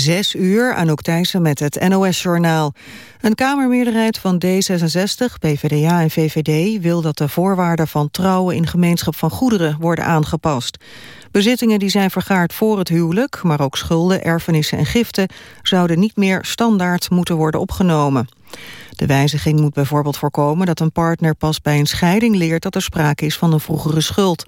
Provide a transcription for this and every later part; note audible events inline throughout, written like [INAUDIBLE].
Zes uur, Anouk Thijssen met het NOS-journaal. Een Kamermeerderheid van D66, PvdA en VVD... wil dat de voorwaarden van trouwen in gemeenschap van goederen worden aangepast. Bezittingen die zijn vergaard voor het huwelijk... maar ook schulden, erfenissen en giften... zouden niet meer standaard moeten worden opgenomen. De wijziging moet bijvoorbeeld voorkomen dat een partner pas bij een scheiding leert... dat er sprake is van een vroegere schuld.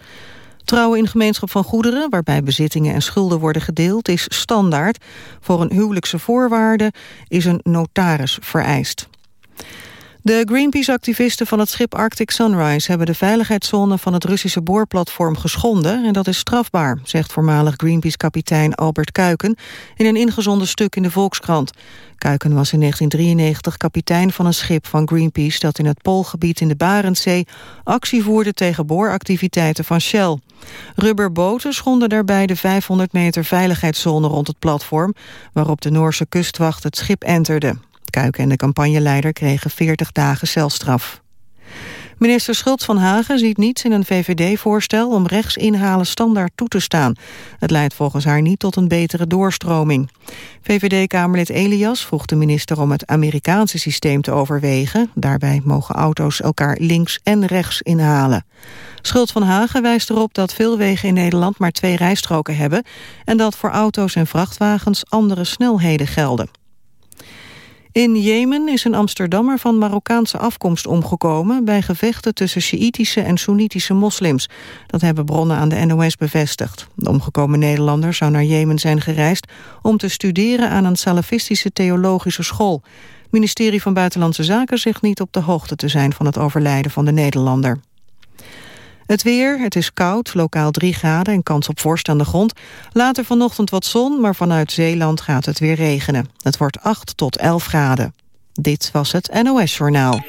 Trouwen in gemeenschap van goederen, waarbij bezittingen en schulden worden gedeeld, is standaard. Voor een huwelijkse voorwaarde is een notaris vereist. De Greenpeace-activisten van het schip Arctic Sunrise... hebben de veiligheidszone van het Russische boorplatform geschonden... en dat is strafbaar, zegt voormalig Greenpeace-kapitein Albert Kuiken... in een ingezonden stuk in de Volkskrant. Kuiken was in 1993 kapitein van een schip van Greenpeace... dat in het Poolgebied in de Barentszee actie voerde... tegen booractiviteiten van Shell. Rubberboten schonden daarbij de 500 meter veiligheidszone rond het platform... waarop de Noorse kustwacht het schip enterde. Kuiken en de campagneleider kregen 40 dagen celstraf. Minister Schultz van Hagen ziet niets in een VVD-voorstel om rechtsinhalen standaard toe te staan. Het leidt volgens haar niet tot een betere doorstroming. VVD-Kamerlid Elias vroeg de minister om het Amerikaanse systeem te overwegen. Daarbij mogen auto's elkaar links en rechts inhalen. Schultz van Hagen wijst erop dat veel wegen in Nederland maar twee rijstroken hebben... en dat voor auto's en vrachtwagens andere snelheden gelden. In Jemen is een Amsterdammer van Marokkaanse afkomst omgekomen... bij gevechten tussen Sjiïtische en Soenitische moslims. Dat hebben bronnen aan de NOS bevestigd. De omgekomen Nederlander zou naar Jemen zijn gereisd... om te studeren aan een salafistische theologische school. Het ministerie van Buitenlandse Zaken zegt niet op de hoogte te zijn... van het overlijden van de Nederlander. Het weer, het is koud, lokaal 3 graden en kans op vorst aan de grond. Later vanochtend wat zon, maar vanuit Zeeland gaat het weer regenen. Het wordt 8 tot 11 graden. Dit was het NOS Journaal.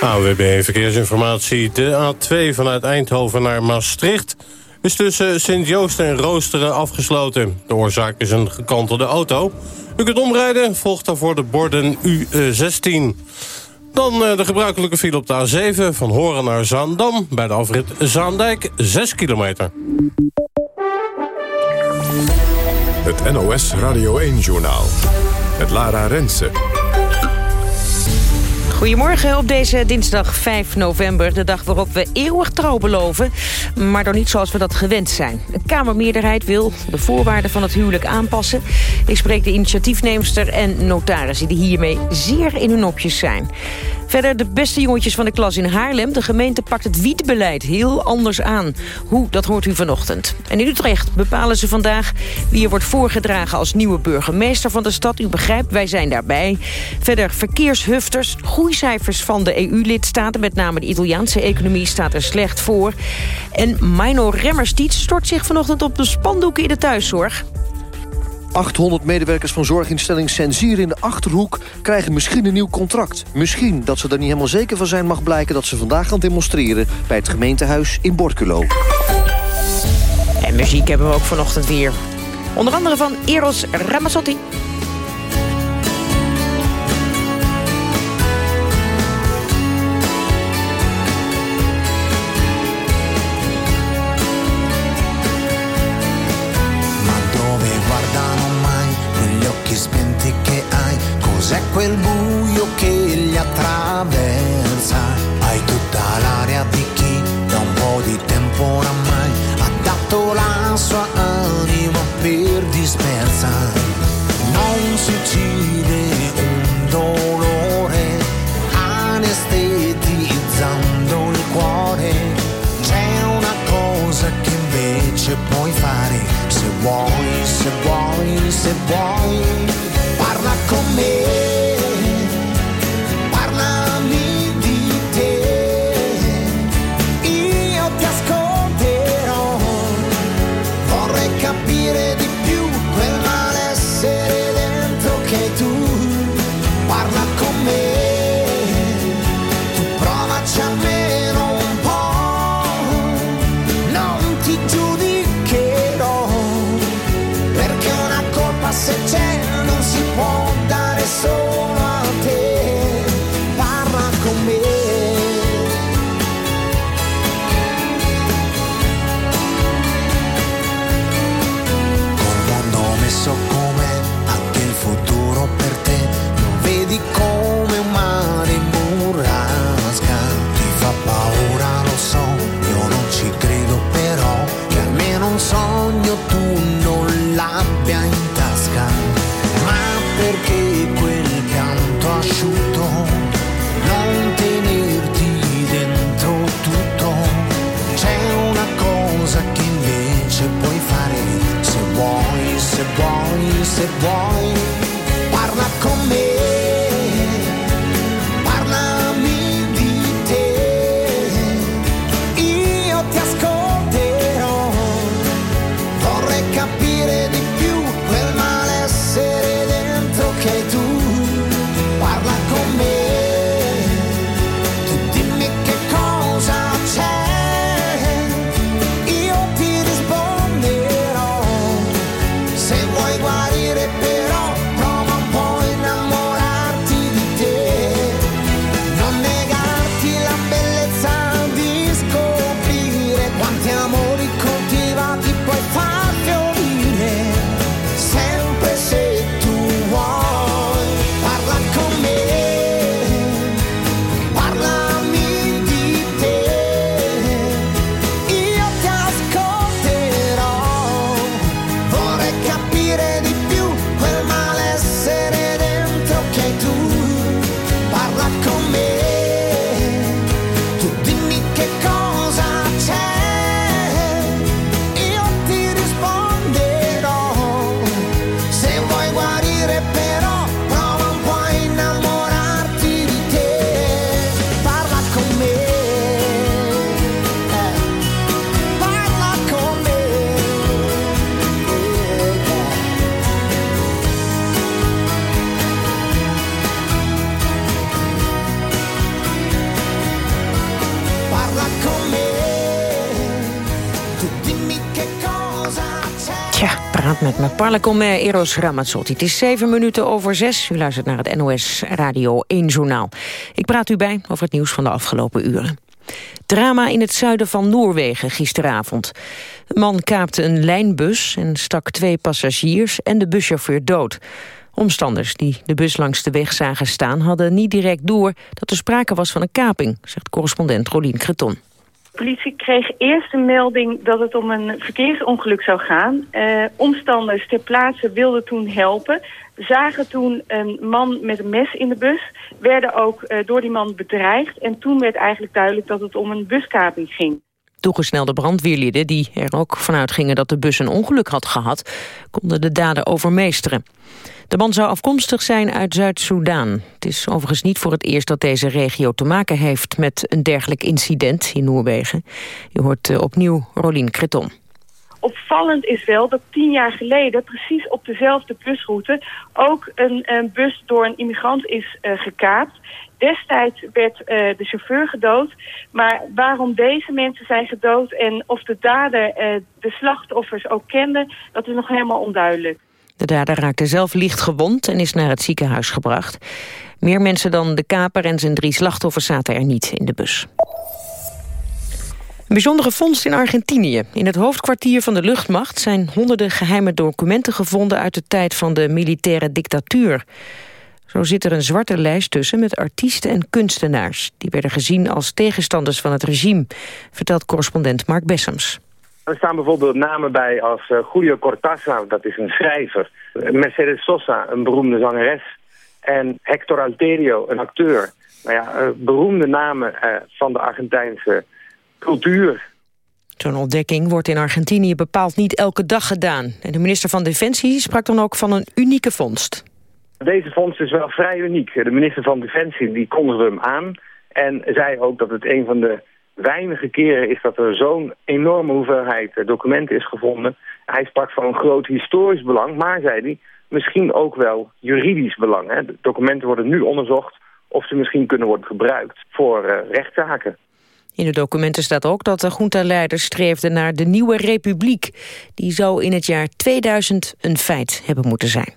AWB Verkeersinformatie. De A2 vanuit Eindhoven naar Maastricht is tussen Sint-Joost en Roosteren afgesloten. De oorzaak is een gekantelde auto. U kunt omrijden, volgt daarvoor de borden U16. Dan eh, de gebruikelijke file op de A7 van Horen naar Zaandam... bij de afrit Zaandijk, 6 kilometer. Het NOS Radio 1-journaal. Het Lara Rensen. Goedemorgen op deze dinsdag 5 november, de dag waarop we eeuwig trouw beloven, maar dan niet zoals we dat gewend zijn. Een Kamermeerderheid wil de voorwaarden van het huwelijk aanpassen. Ik spreek de initiatiefneemster en notarissen die hiermee zeer in hun nopjes zijn. Verder de beste jongetjes van de klas in Haarlem. De gemeente pakt het wietbeleid heel anders aan. Hoe, dat hoort u vanochtend. En in Utrecht bepalen ze vandaag wie er wordt voorgedragen als nieuwe burgemeester van de stad. U begrijpt, wij zijn daarbij. Verder verkeershufters, groeicijfers van de EU-lidstaten... met name de Italiaanse economie staat er slecht voor. En Mino Remmerstiet stort zich vanochtend op de spandoeken in de thuiszorg. 800 medewerkers van zorginstelling Sensier in de Achterhoek... krijgen misschien een nieuw contract. Misschien, dat ze er niet helemaal zeker van zijn... mag blijken dat ze vandaag gaan demonstreren... bij het gemeentehuis in Borculo. En muziek hebben we ook vanochtend weer. Onder andere van Eros Ramazzotti. Parle Eros Ramazzotti. Het is zeven minuten over zes. U luistert naar het NOS Radio 1 Journaal. Ik praat u bij over het nieuws van de afgelopen uren. Drama in het zuiden van Noorwegen gisteravond. Een man kaapte een lijnbus en stak twee passagiers en de buschauffeur dood. Omstanders die de bus langs de weg zagen staan... hadden niet direct door dat er sprake was van een kaping... zegt correspondent Rolien Creton. Politie kreeg eerst een melding dat het om een verkeersongeluk zou gaan. Eh, omstanders ter plaatse wilden toen helpen. Zagen toen een man met een mes in de bus. Werden ook eh, door die man bedreigd. En toen werd eigenlijk duidelijk dat het om een buskaping ging. Toegesnelde brandweerlieden, die er ook vanuit gingen dat de bus een ongeluk had gehad, konden de daden overmeesteren. De man zou afkomstig zijn uit Zuid-Soedan. Het is overigens niet voor het eerst dat deze regio te maken heeft met een dergelijk incident in Noorwegen. Je hoort eh, opnieuw Rolien Creton. Opvallend is wel dat tien jaar geleden, precies op dezelfde busroute, ook een, een bus door een immigrant is eh, gekaapt. Destijds werd eh, de chauffeur gedood, maar waarom deze mensen zijn gedood en of de dader de slachtoffers ook kende, dat is nog helemaal onduidelijk. De dader raakte zelf licht gewond en is naar het ziekenhuis gebracht. Meer mensen dan de kaper en zijn drie slachtoffers zaten er niet in de bus. Een bijzondere vondst in Argentinië. In het hoofdkwartier van de luchtmacht zijn honderden geheime documenten gevonden uit de tijd van de militaire dictatuur. Zo zit er een zwarte lijst tussen met artiesten en kunstenaars. Die werden gezien als tegenstanders van het regime, vertelt correspondent Mark Bessems. Er staan bijvoorbeeld namen bij als uh, Julio Cortázar, dat is een schrijver. Mercedes Sosa, een beroemde zangeres. En Hector Alterio, een acteur. Nou ja, uh, beroemde namen uh, van de Argentijnse cultuur. Zo'n ontdekking wordt in Argentinië bepaald niet elke dag gedaan. En de minister van Defensie sprak dan ook van een unieke vondst. Deze vondst is wel vrij uniek. De minister van Defensie die kondigde hem aan en zei ook dat het een van de weinige keren is dat er zo'n enorme hoeveelheid documenten is gevonden. Hij sprak van een groot historisch belang, maar, zei hij, misschien ook wel juridisch belang. Hè. De documenten worden nu onderzocht of ze misschien kunnen worden gebruikt voor uh, rechtszaken. In de documenten staat ook dat de junta-leiders streefden naar de nieuwe republiek. Die zou in het jaar 2000 een feit hebben moeten zijn.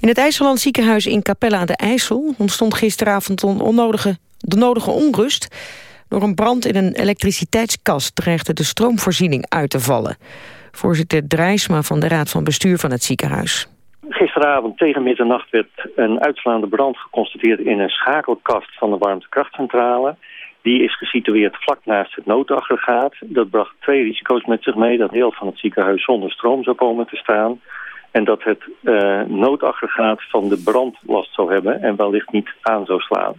In het IJsseland ziekenhuis in Capelle aan de IJssel ontstond gisteravond een onnodige, de nodige onrust. Door een brand in een elektriciteitskast dreigde de stroomvoorziening uit te vallen. Voorzitter Drijsma van de Raad van Bestuur van het ziekenhuis. Gisteravond tegen middernacht werd een uitslaande brand geconstateerd in een schakelkast van de warmtekrachtcentrale. Die is gesitueerd vlak naast het noodaggregaat. Dat bracht twee risico's met zich mee. Dat deel van het ziekenhuis zonder stroom zou komen te staan. En dat het uh, noodaggregaat van de brand last zou hebben en wellicht niet aan zou slaan.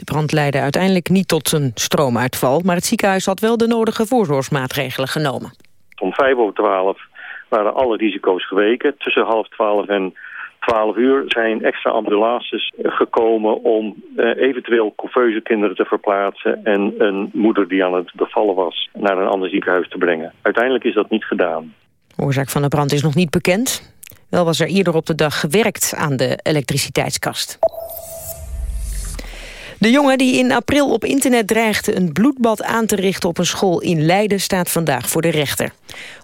De brand leidde uiteindelijk niet tot een stroomuitval... maar het ziekenhuis had wel de nodige voorzorgsmaatregelen genomen. Om vijf over twaalf waren alle risico's geweken. Tussen half twaalf en 12 uur zijn extra ambulances gekomen om uh, eventueel couveuse kinderen te verplaatsen en een moeder die aan het bevallen was naar een ander ziekenhuis te brengen. Uiteindelijk is dat niet gedaan. De oorzaak van de brand is nog niet bekend. Wel was er eerder op de dag gewerkt aan de elektriciteitskast. De jongen die in april op internet dreigde een bloedbad aan te richten op een school in Leiden staat vandaag voor de rechter.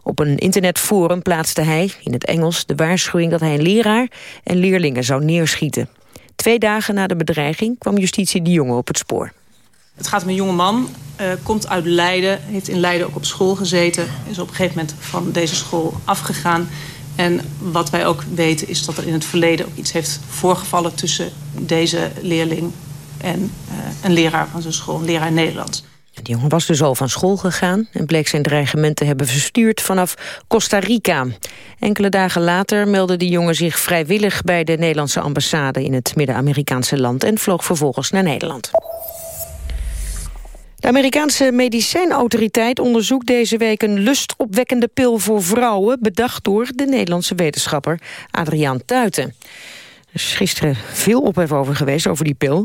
Op een internetforum plaatste hij, in het Engels, de waarschuwing dat hij een leraar en leerlingen zou neerschieten. Twee dagen na de bedreiging kwam justitie de jongen op het spoor. Het gaat om een jonge man, uh, komt uit Leiden, heeft in Leiden ook op school gezeten... is op een gegeven moment van deze school afgegaan. En wat wij ook weten is dat er in het verleden ook iets heeft voorgevallen... tussen deze leerling en uh, een leraar van zijn school, een leraar Nederlands. De jongen was dus al van school gegaan en bleek zijn dreigement te hebben verstuurd vanaf Costa Rica. Enkele dagen later meldde de jongen zich vrijwillig bij de Nederlandse ambassade in het Midden-Amerikaanse land en vloog vervolgens naar Nederland. De Amerikaanse medicijnautoriteit onderzoekt deze week een lustopwekkende pil voor vrouwen, bedacht door de Nederlandse wetenschapper Adriaan Tuiten. Er is gisteren veel ophef over geweest, over die pil.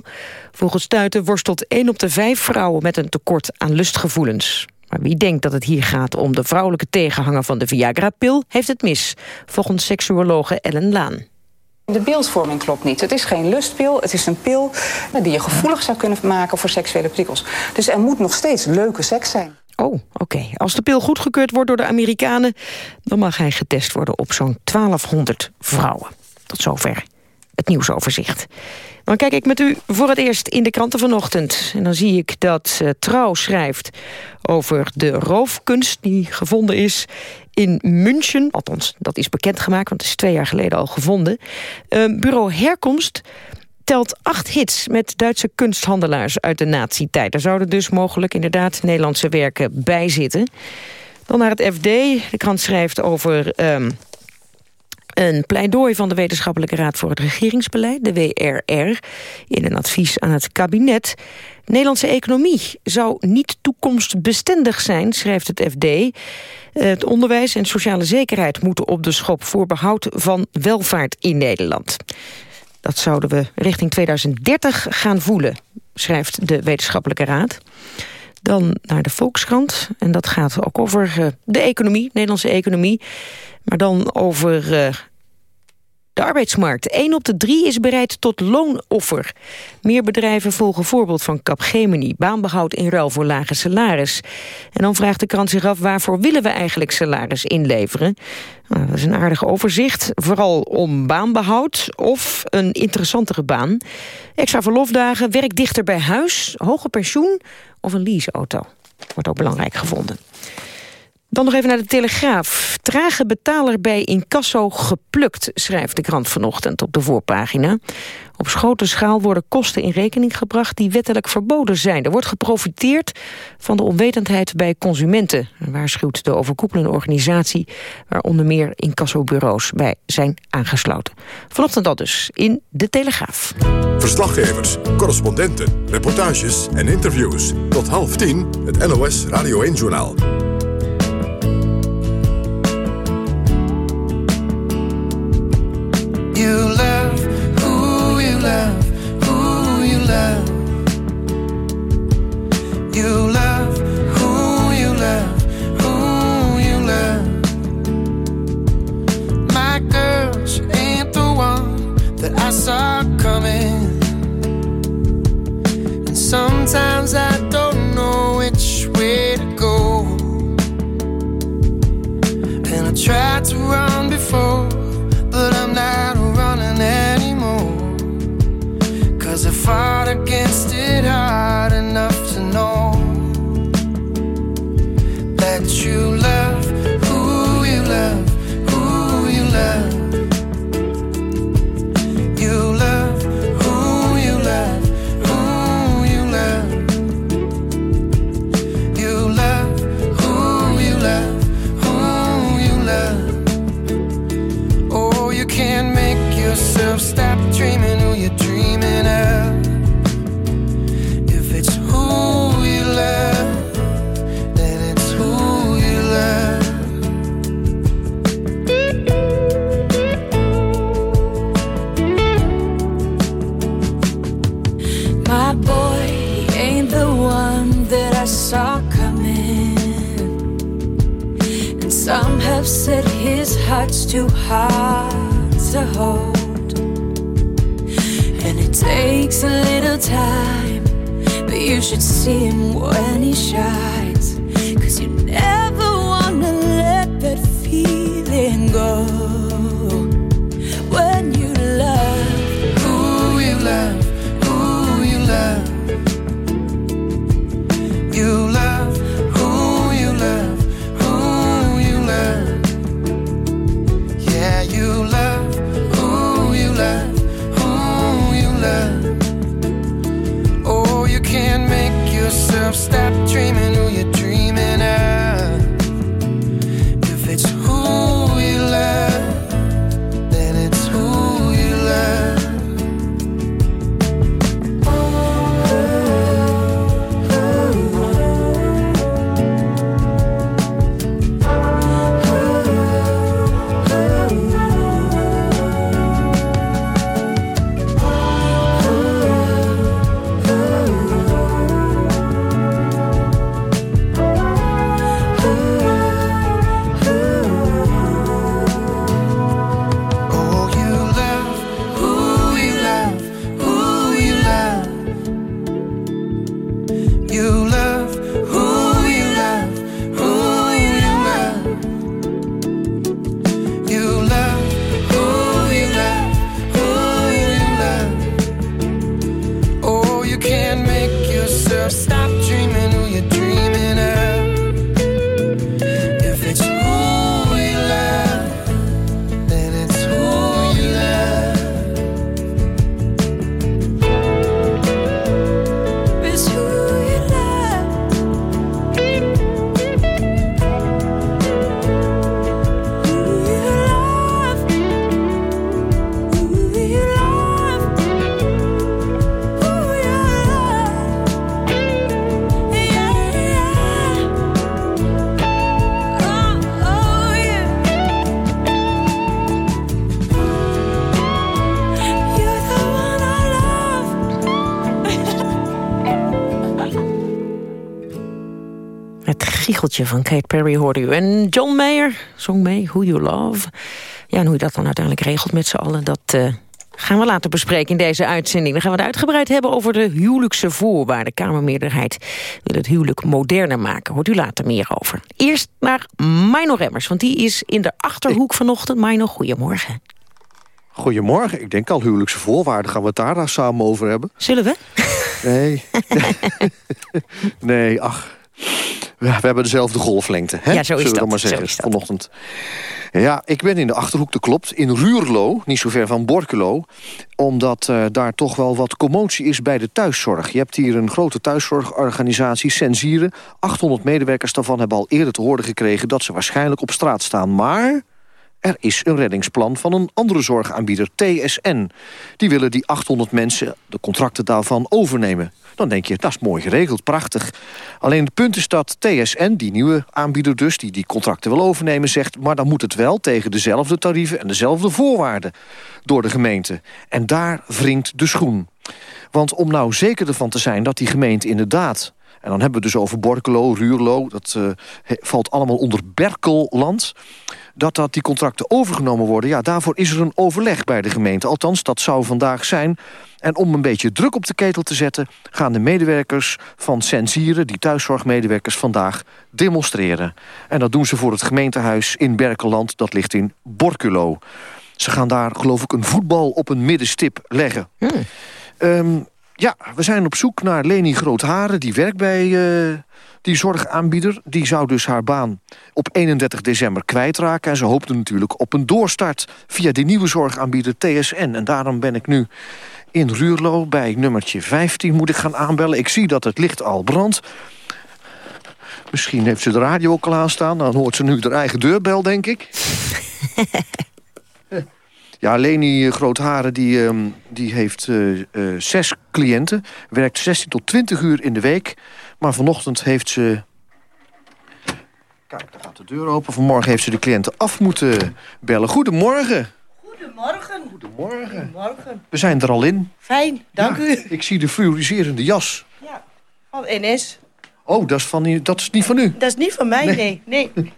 Volgens Tuiten worstelt 1 op de 5 vrouwen met een tekort aan lustgevoelens. Maar wie denkt dat het hier gaat om de vrouwelijke tegenhanger van de Viagra-pil... heeft het mis, volgens seksuologe Ellen Laan. De beeldvorming klopt niet. Het is geen lustpil, het is een pil die je gevoelig zou kunnen maken voor seksuele prikkels. Dus er moet nog steeds leuke seks zijn. Oh, oké. Als de pil goedgekeurd wordt door de Amerikanen... dan mag hij getest worden op zo'n 1200 vrouwen. Tot zover nieuwsoverzicht. Dan kijk ik met u voor het eerst in de kranten vanochtend. En dan zie ik dat uh, Trouw schrijft over de roofkunst die gevonden is in München. Althans, dat is bekendgemaakt, want het is twee jaar geleden al gevonden. Uh, bureau Herkomst telt acht hits met Duitse kunsthandelaars uit de nazi-tijd. Zouden dus mogelijk inderdaad Nederlandse werken bij zitten. Dan naar het FD. De krant schrijft over... Um, een pleidooi van de Wetenschappelijke Raad voor het Regeringsbeleid, de WRR, in een advies aan het kabinet. Nederlandse economie zou niet toekomstbestendig zijn, schrijft het FD. Het onderwijs en sociale zekerheid moeten op de schop voor behoud van welvaart in Nederland. Dat zouden we richting 2030 gaan voelen, schrijft de Wetenschappelijke Raad. Dan naar de Volkskrant. En dat gaat ook over uh, de economie, Nederlandse economie. Maar dan over uh, de arbeidsmarkt. 1 op de drie is bereid tot loonoffer. Meer bedrijven volgen voorbeeld van Capgemini. Baanbehoud in ruil voor lage salaris. En dan vraagt de krant zich af waarvoor willen we eigenlijk salaris inleveren. Nou, dat is een aardig overzicht. Vooral om baanbehoud of een interessantere baan. Extra verlofdagen, werk dichter bij huis, hoger pensioen of een leaseauto. Wordt ook belangrijk gevonden. Dan nog even naar de Telegraaf. Trage betaler bij incasso geplukt, schrijft de krant vanochtend op de voorpagina. Op grote schaal worden kosten in rekening gebracht die wettelijk verboden zijn. Er wordt geprofiteerd van de onwetendheid bij consumenten, waarschuwt de overkoepelende organisatie waar onder meer incassobureaus bij zijn aangesloten. Vanochtend dat dus in de Telegraaf. Verslaggevers, correspondenten, reportages en interviews. Tot half tien het NOS Radio 1-journaal. I saw coming. And sometimes I don't know which way to go. And I tried to run before, but I'm not running anymore. Cause I fought against it hard enough to know that you Het giecheltje van Kate Perry hoorde u. En John Mayer zong mee, Who You Love. Ja, en hoe je dat dan uiteindelijk regelt met z'n allen... dat eh, gaan we later bespreken in deze uitzending. Dan gaan we het uitgebreid hebben over de huwelijkse voorwaarden. Kamermeerderheid wil het huwelijk moderner maken. Hoort u later meer over. Eerst naar Mino Remmers, want die is in de Achterhoek vanochtend. Mino, goedemorgen. Goedemorgen. Ik denk al huwelijkse voorwaarden. Gaan we het daar dan samen over hebben? Zullen we? Nee. [LAUGHS] [LAUGHS] nee, ach. Ja, we hebben dezelfde golflengte, hè? Ja, zo is Zullen we dat, maar zeggen, vanochtend. Ja, ik ben in de Achterhoek, dat klopt. In Ruurlo, niet zo ver van Borculo. Omdat eh, daar toch wel wat commotie is bij de thuiszorg. Je hebt hier een grote thuiszorgorganisatie, Sensieren. 800 medewerkers daarvan hebben al eerder te horen gekregen... dat ze waarschijnlijk op straat staan. Maar er is een reddingsplan van een andere zorgaanbieder, TSN. Die willen die 800 mensen, de contracten daarvan, overnemen. Dan denk je, dat is mooi geregeld, prachtig. Alleen het punt is dat TSN, die nieuwe aanbieder dus... die die contracten wil overnemen, zegt... maar dan moet het wel tegen dezelfde tarieven en dezelfde voorwaarden... door de gemeente. En daar wringt de schoen. Want om nou zeker ervan te zijn dat die gemeente inderdaad... en dan hebben we dus over Borkelo, Ruurlo... dat eh, valt allemaal onder Berkelland dat, dat die contracten overgenomen worden... ja, daarvoor is er een overleg bij de gemeente. Althans, dat zou vandaag zijn. En om een beetje druk op de ketel te zetten... gaan de medewerkers van Sensieren, die thuiszorgmedewerkers, vandaag demonstreren. En dat doen ze voor het gemeentehuis in Berkeland. Dat ligt in Borculo. Ze gaan daar, geloof ik, een voetbal op een middenstip leggen. Ehm, ja, we zijn op zoek naar Leni Grootharen. Die werkt bij eh, die zorgaanbieder. Die zou dus haar baan op 31 december kwijtraken. En ze hoopte natuurlijk op een doorstart via die nieuwe zorgaanbieder TSN. En daarom ben ik nu in Ruurlo bij nummertje 15 moet ik gaan aanbellen. Ik zie dat het licht al brandt. Misschien heeft ze de radio ook al aanstaan. Dan hoort ze nu haar eigen deurbel, denk ik. [LAUGHS] Ja, Leni Grootharen die, ehm, die heeft eh, eh, zes cliënten. Werkt 16 tot 20 uur in de week. Maar vanochtend heeft ze... Kijk, daar gaat de deur open. Vanmorgen heeft ze de cliënten af moeten bellen. Goedemorgen. Goedemorgen. Goedemorgen. Goedemorgen. We zijn er al in. Fijn, dank Ja, u. Ik zie de fluoriserende jas. Van NS. Oh, dat is, van, u- dat is niet van u. Dat is niet van mij, nee. nee. [LAUGHS]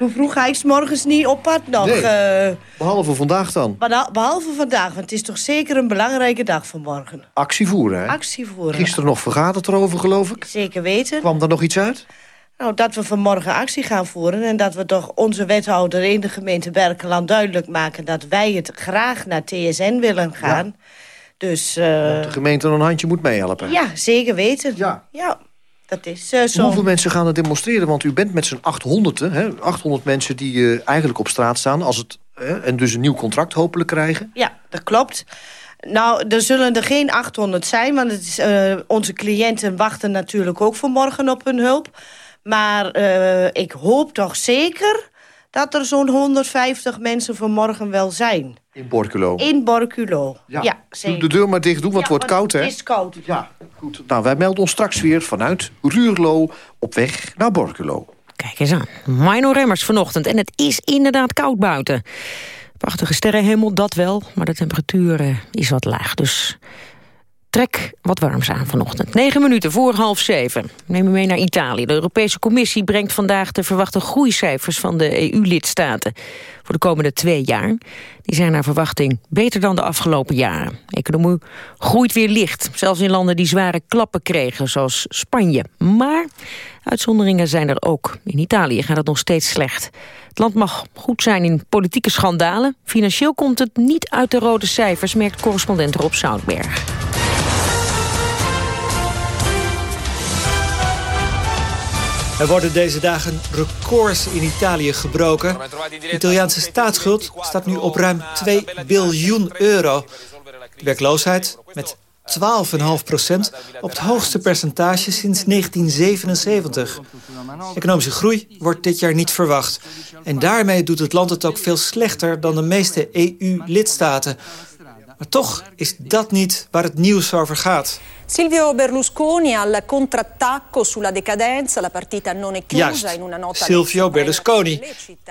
Zo vroeg ga ik 's morgens niet op pad nog. Nee. eh, Behalve vandaag dan. beha- behalve vandaag, want het is toch zeker een belangrijke dag vanmorgen. Actie voeren, hè? Actie voeren. Gisteren nog vergaderd erover, geloof ik. Zeker weten. Kwam daar nog iets uit? Nou, dat we vanmorgen actie gaan voeren... en dat we toch onze wethouder in de gemeente Berkeland duidelijk maken... dat wij het graag naar TSN willen gaan. Dus eh, De gemeente een handje moet meehelpen. ja, zeker weten. Ja. Dat is eh. Hoeveel mensen gaan er demonstreren? Want u bent met z'n 800, hè? 800 mensen die eh, eigenlijk op straat staan... Als het, hè, en dus een nieuw contract hopelijk krijgen. Ja, dat klopt. Nou, er zullen er geen 800 zijn, want het is, eh, onze cliënten wachten natuurlijk ook vanmorgen op hun hulp. Maar ik hoop toch zeker dat er zo'n 150 mensen vanmorgen wel zijn. In Borculo. In Borculo. Ja, Doe zeker. de deur maar dicht doen, want het wordt koud, hè? Het is koud. Ja, goed. Nou, wij melden ons straks weer vanuit Ruurlo op weg naar Borculo. Kijk eens aan. Mino Remmers vanochtend. En het is inderdaad koud buiten. Prachtige sterrenhemel, dat wel. Maar de temperatuur eh, is wat laag. Dus trek wat warms aan vanochtend. Negen minuten voor half zeven. Neem me mee naar Italië. De Europese Commissie brengt vandaag de verwachte groeicijfers van de EU-lidstaten. Voor de komende twee jaar. Die zijn naar verwachting beter dan de afgelopen jaren. De economie groeit weer licht. Zelfs in landen die zware klappen kregen, zoals Spanje. Maar uitzonderingen zijn er ook. In Italië gaat het nog steeds slecht. Het land mag goed zijn in politieke schandalen. Financieel komt het niet uit de rode cijfers, merkt correspondent Rob Zoutberg. Er worden deze dagen records in Italië gebroken. De Italiaanse staatsschuld staat nu op ruim 2 biljoen euro. De werkloosheid met 12,5 procent op het hoogste percentage sinds 1977. Economische groei wordt dit jaar niet verwacht. En daarmee doet het land het ook veel slechter dan de meeste EU-lidstaten. Maar toch is dat niet waar het nieuws over gaat. Silvio Berlusconi al contrattacco sulla decadenza. La partita non è chiusa Juist, in una nota Silvio Berlusconi.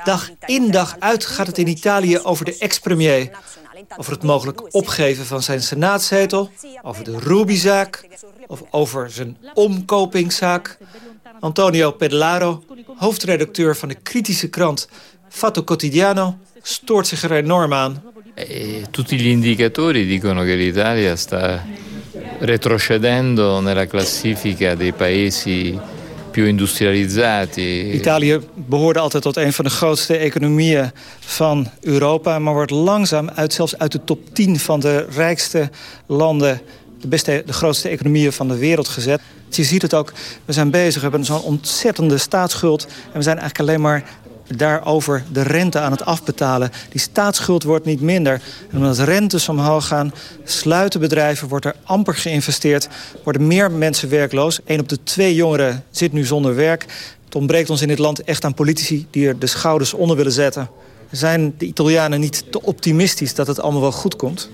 Dag in dag uit gaat het in Italië over de ex-premier. Over het mogelijk opgeven van zijn senaatzetel, over de Ruby-zaak... of over zijn omkopingszaak. Antonio Pedlaro, hoofdredacteur van de kritische krant Fatto Quotidiano... stoort zich er enorm aan. E tutti gli indicatori dicono che l'Italia sta retrocedendo nella classifica dei paesi più industrializzati. Italië behoorde altijd tot een van de grootste economieën van Europa... maar wordt langzaam uit, zelfs uit de top 10 van de rijkste landen... de, beste, de grootste economieën van de wereld gezet. Je ziet het ook, we zijn bezig, we hebben zo'n ontzettende staatsschuld... en we zijn eigenlijk alleen maar daarover de rente aan het afbetalen. Die staatsschuld wordt niet minder. En omdat rentes omhoog gaan, sluiten bedrijven, wordt er amper geïnvesteerd... worden meer mensen werkloos. Een op de twee jongeren zit nu zonder werk. Het ontbreekt ons in dit land echt aan politici die er de schouders onder willen zetten. Zijn de Italianen niet te optimistisch dat het allemaal wel goed komt?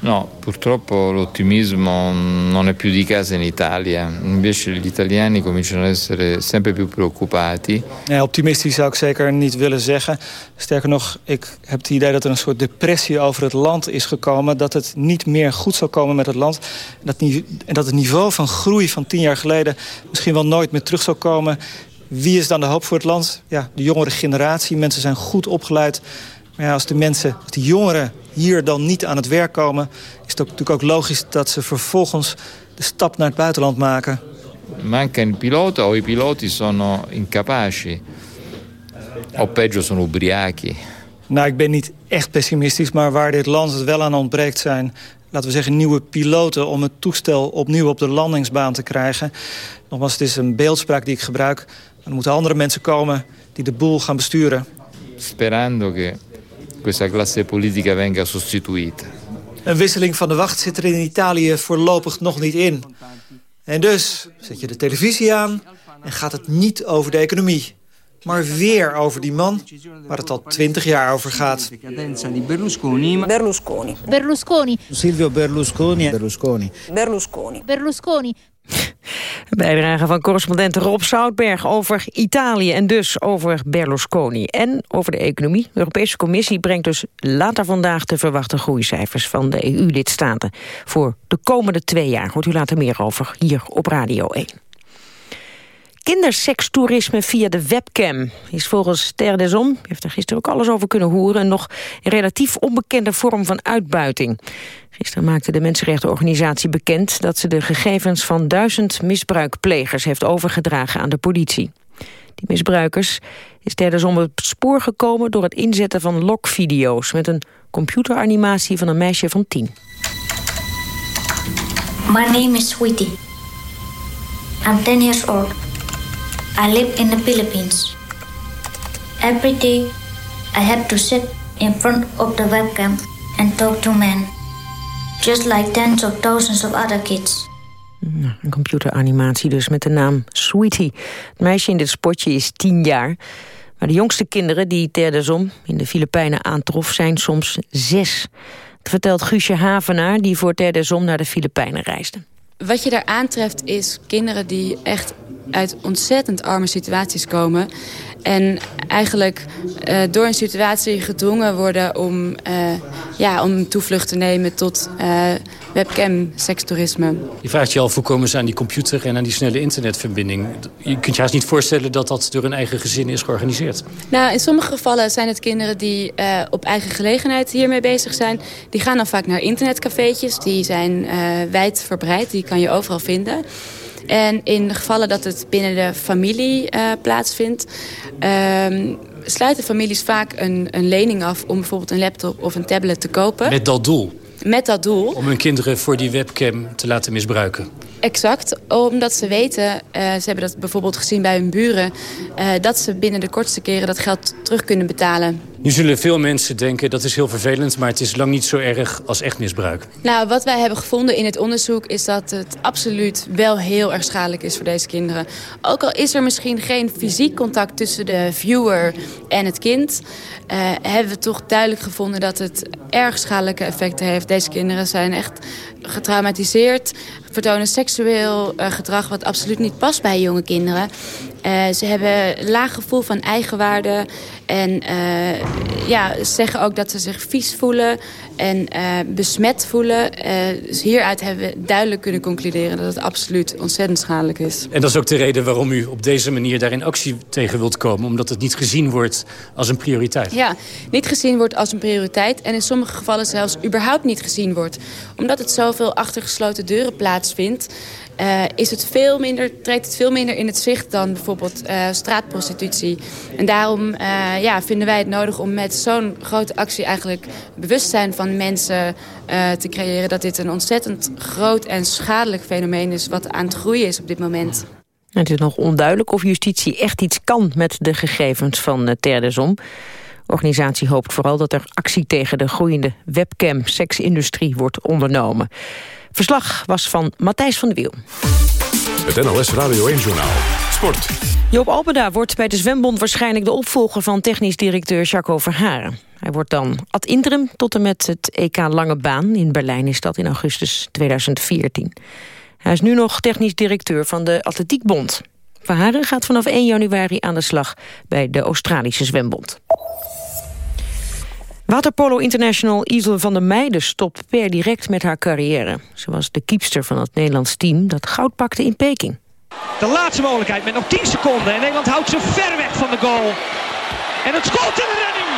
No, purtroppo l'ottimismo non è più di casa in Italia. Invece gli italiani cominciano ad essere sempre più preoccupati. Nee, optimistisch zou ik zeker niet willen zeggen. Sterker nog, ik heb het idee dat er een soort depressie over het land is gekomen. Dat het niet meer goed zal komen met het land. Dat, en dat het niveau van groei van tien jaar geleden misschien wel nooit meer terug zal komen. Wie is dan de hoop voor het land? Ja, de jongere generatie. Mensen zijn goed opgeleid. Maar ja, als de mensen, als de jongeren hier dan niet aan het werk komen... is het ook, natuurlijk ook logisch dat ze vervolgens de stap naar het buitenland maken. Manca il pilota o i piloti sono incapaci o peggio sono ubriachi. Nou, ik ben niet echt pessimistisch, maar waar dit land het wel aan ontbreekt zijn... laten we zeggen nieuwe piloten om het toestel opnieuw op de landingsbaan te krijgen. Nogmaals, het is een beeldspraak die ik gebruik. Er moeten andere mensen komen die de boel gaan besturen. Sperando che questa classe politica venga sostituita. Een wisseling van de wacht zit er in Italië voorlopig nog niet in. En dus zet je de televisie aan en gaat het niet over de economie. Maar weer over die man waar het al twintig jaar over gaat. Berlusconi. Berlusconi. Berlusconi. Silvio Berlusconi. Berlusconi. Berlusconi. Berlusconi. Een bijdrage van correspondent Rob Zoutberg over Italië... en dus over Berlusconi en over de economie. De Europese Commissie brengt dus later vandaag... de verwachte groeicijfers van de EU-lidstaten... voor de komende twee jaar. Hoort u later meer over hier op Radio 1. Kindersekstoerisme via de webcam is volgens Hommes, je heeft er gisteren ook alles over kunnen horen, een nog relatief onbekende vorm van uitbuiting. Gisteren maakte de Mensenrechtenorganisatie bekend dat ze de gegevens van duizend misbruikplegers heeft overgedragen aan de politie. Die misbruikers is Hommes op het spoor gekomen door het inzetten van lokvideo's met een computeranimatie van een meisje van tien. My name is Sweetie. I'm 10 years old. I live in the Philippines. Every day, I have to sit in front of the webcam and talk to men, just like tens of thousands of other kids. Nou, een computeranimatie dus met de naam Sweetie. Het meisje in dit spotje is 10 jaar. Maar de jongste kinderen die Terre Zom in de Filipijnen aantrof... zijn soms zes. Dat vertelt Guusje Havenaar, die voor Terre Zom naar de Filipijnen reisde. Wat je daar aantreft is kinderen die echt uit ontzettend arme situaties komen. En eigenlijk uh, door een situatie gedwongen worden om, uh, ja, om toevlucht te nemen tot uh, webcam sekstoerisme. Je vraagt je al hoe komen ze aan die computer en aan die snelle internetverbinding. Je kunt je haast niet voorstellen dat dat door een eigen gezin is georganiseerd. Nou, in sommige gevallen zijn het kinderen die op eigen gelegenheid hiermee bezig zijn. Die gaan dan vaak naar internetcafeetjes. Die zijn wijdverbreid, die kan je overal vinden. En in de gevallen dat het binnen de familie uh, plaatsvindt... Uh, sluiten families vaak een, een lening af om bijvoorbeeld een laptop of een tablet te kopen. Met dat doel? Met dat doel. Om hun kinderen voor die webcam te laten misbruiken? Exact, omdat ze weten, uh, ze hebben dat bijvoorbeeld gezien bij hun buren... Uh, dat ze binnen de kortste keren dat geld terug kunnen betalen. Nu zullen veel mensen denken dat is heel vervelend... maar het is lang niet zo erg als echt misbruik. Nou, wat wij hebben gevonden in het onderzoek... is dat het absoluut wel heel erg schadelijk is voor deze kinderen. Ook al is er misschien geen fysiek contact tussen de viewer en het kind... Uh, hebben we toch duidelijk gevonden dat het erg schadelijke effecten heeft. Deze kinderen zijn echt getraumatiseerd, vertonen seksueel uh, gedrag wat absoluut niet past bij jonge kinderen. Uh, ze hebben een laag gevoel van eigenwaarde en uh, ja, zeggen ook dat ze zich vies voelen en besmet voelen. dus hieruit hebben we duidelijk kunnen concluderen dat het absoluut ontzettend schadelijk is. En dat is ook de reden waarom u op deze manier daar in actie tegen wilt komen, omdat het niet gezien wordt als een prioriteit. Ja, niet gezien wordt als een prioriteit en in sommige gevallen zelfs überhaupt niet gezien wordt. Omdat het zoveel achter gesloten deuren plaatsvindt... Uh, is het veel minder, treedt het veel minder in het zicht dan bijvoorbeeld uh, straatprostitutie. En daarom uh, ja, vinden wij het nodig om met zo'n grote actie eigenlijk bewustzijn van mensen te creëren... dat dit een ontzettend groot en schadelijk fenomeen is wat aan het groeien is op dit moment. Het is nog onduidelijk of justitie echt iets kan met de gegevens van Ter De organisatie hoopt vooral dat er actie tegen de groeiende webcam-seksindustrie wordt ondernomen. Verslag was van Matthijs van de Wiel. Het NLS Radio 1-journaal. Sport. Joop Alpenda wordt bij de Zwembond waarschijnlijk de opvolger van technisch directeur Jaco Verharen. Hij wordt dan ad interim tot en met het EK Lange Baan. In Berlijn is dat in augustus 2014. Hij is nu nog technisch directeur van de Atletiekbond. Verharen gaat vanaf 1 januari aan de slag bij de Australische Zwembond. Waterpolo International Isel van der Meijden stopt per direct met haar carrière. Ze was de kiepster van het Nederlands team dat goud pakte in Peking. De laatste mogelijkheid met nog 10 seconden. En Nederland houdt ze ver weg van de goal. En het schot en de redding.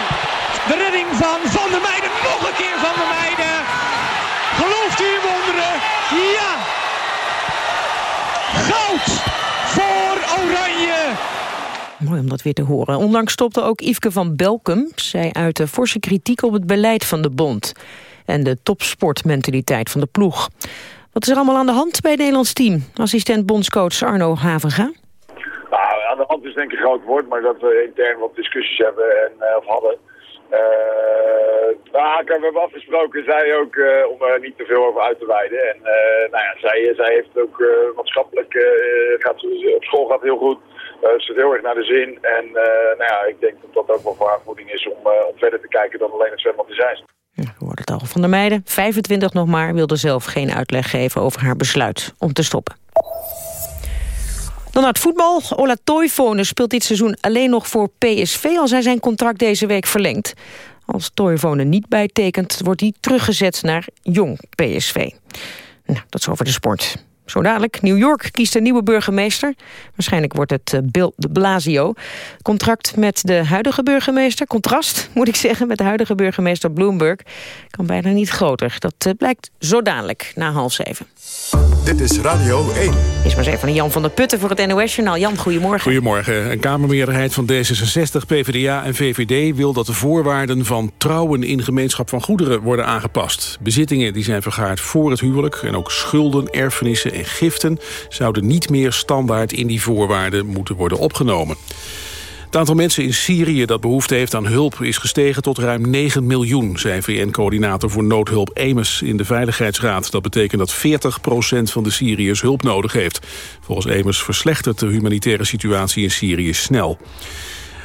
De redding van Van der Meijden. Nog een keer Van der Meijden. Gelooft u in wonderen? Ja. Goud voor Oranje. Mooi om dat weer te horen. Onlangs stopte ook Yveske van Belkum. Zij uitte forse kritiek op het beleid van de bond. En de topsportmentaliteit van de ploeg. Wat is er allemaal aan de hand bij het Nederlands team? Assistent bondscoach Arno Havenga. Nou, aan de hand is denk ik een groot woord, maar dat we intern wat discussies hebben en, of hadden. Uh, nou, we hebben afgesproken, zij ook, uh, om er niet te veel over uit te wijden. En uh, nou ja, zij, zij heeft ook maatschappelijk, gaat, op school gaat heel goed. Uh, zit heel erg naar de zin. En uh, nou ja, ik denk dat dat ook wel voor haar voeding is om, uh, om verder te kijken dan alleen het zwembad zijn. Ja, we het al. Van der Meijden, 25 nog maar, wilde zelf geen uitleg geven over haar besluit om te stoppen. Dan naar het voetbal. Ola Toivonen speelt dit seizoen alleen nog voor PSV... als hij zijn contract deze week verlengt. Als Toivonen niet bijtekent, wordt hij teruggezet naar jong PSV. Nou, dat is over de sport. Zo dadelijk, New York kiest een nieuwe burgemeester. Waarschijnlijk wordt het eh, Bill de Blasio. Contract met de huidige burgemeester, contrast [LAUGHS] moet ik zeggen... met de huidige burgemeester Bloomberg, kan bijna niet groter. Dat eh, blijkt zo dadelijk, na half zeven. Dit is Radio 1. Is maar eens even Jan van der Putten voor het NOS-journaal. Jan, goedemorgen. Goedemorgen. Een Kamermeerderheid van D66, PvdA en VVD... wil dat de voorwaarden van trouwen in gemeenschap van goederen worden aangepast. Bezittingen die zijn vergaard voor het huwelijk... en ook schulden, erfenissen en giften... zouden niet meer standaard in die voorwaarden moeten worden opgenomen. Het aantal mensen in Syrië dat behoefte heeft aan hulp is gestegen tot ruim 9 miljoen, zei VN-coördinator voor noodhulp Emes in de Veiligheidsraad. Dat betekent dat 40% van de Syriërs hulp nodig heeft. Volgens Emes verslechtert de humanitaire situatie in Syrië snel.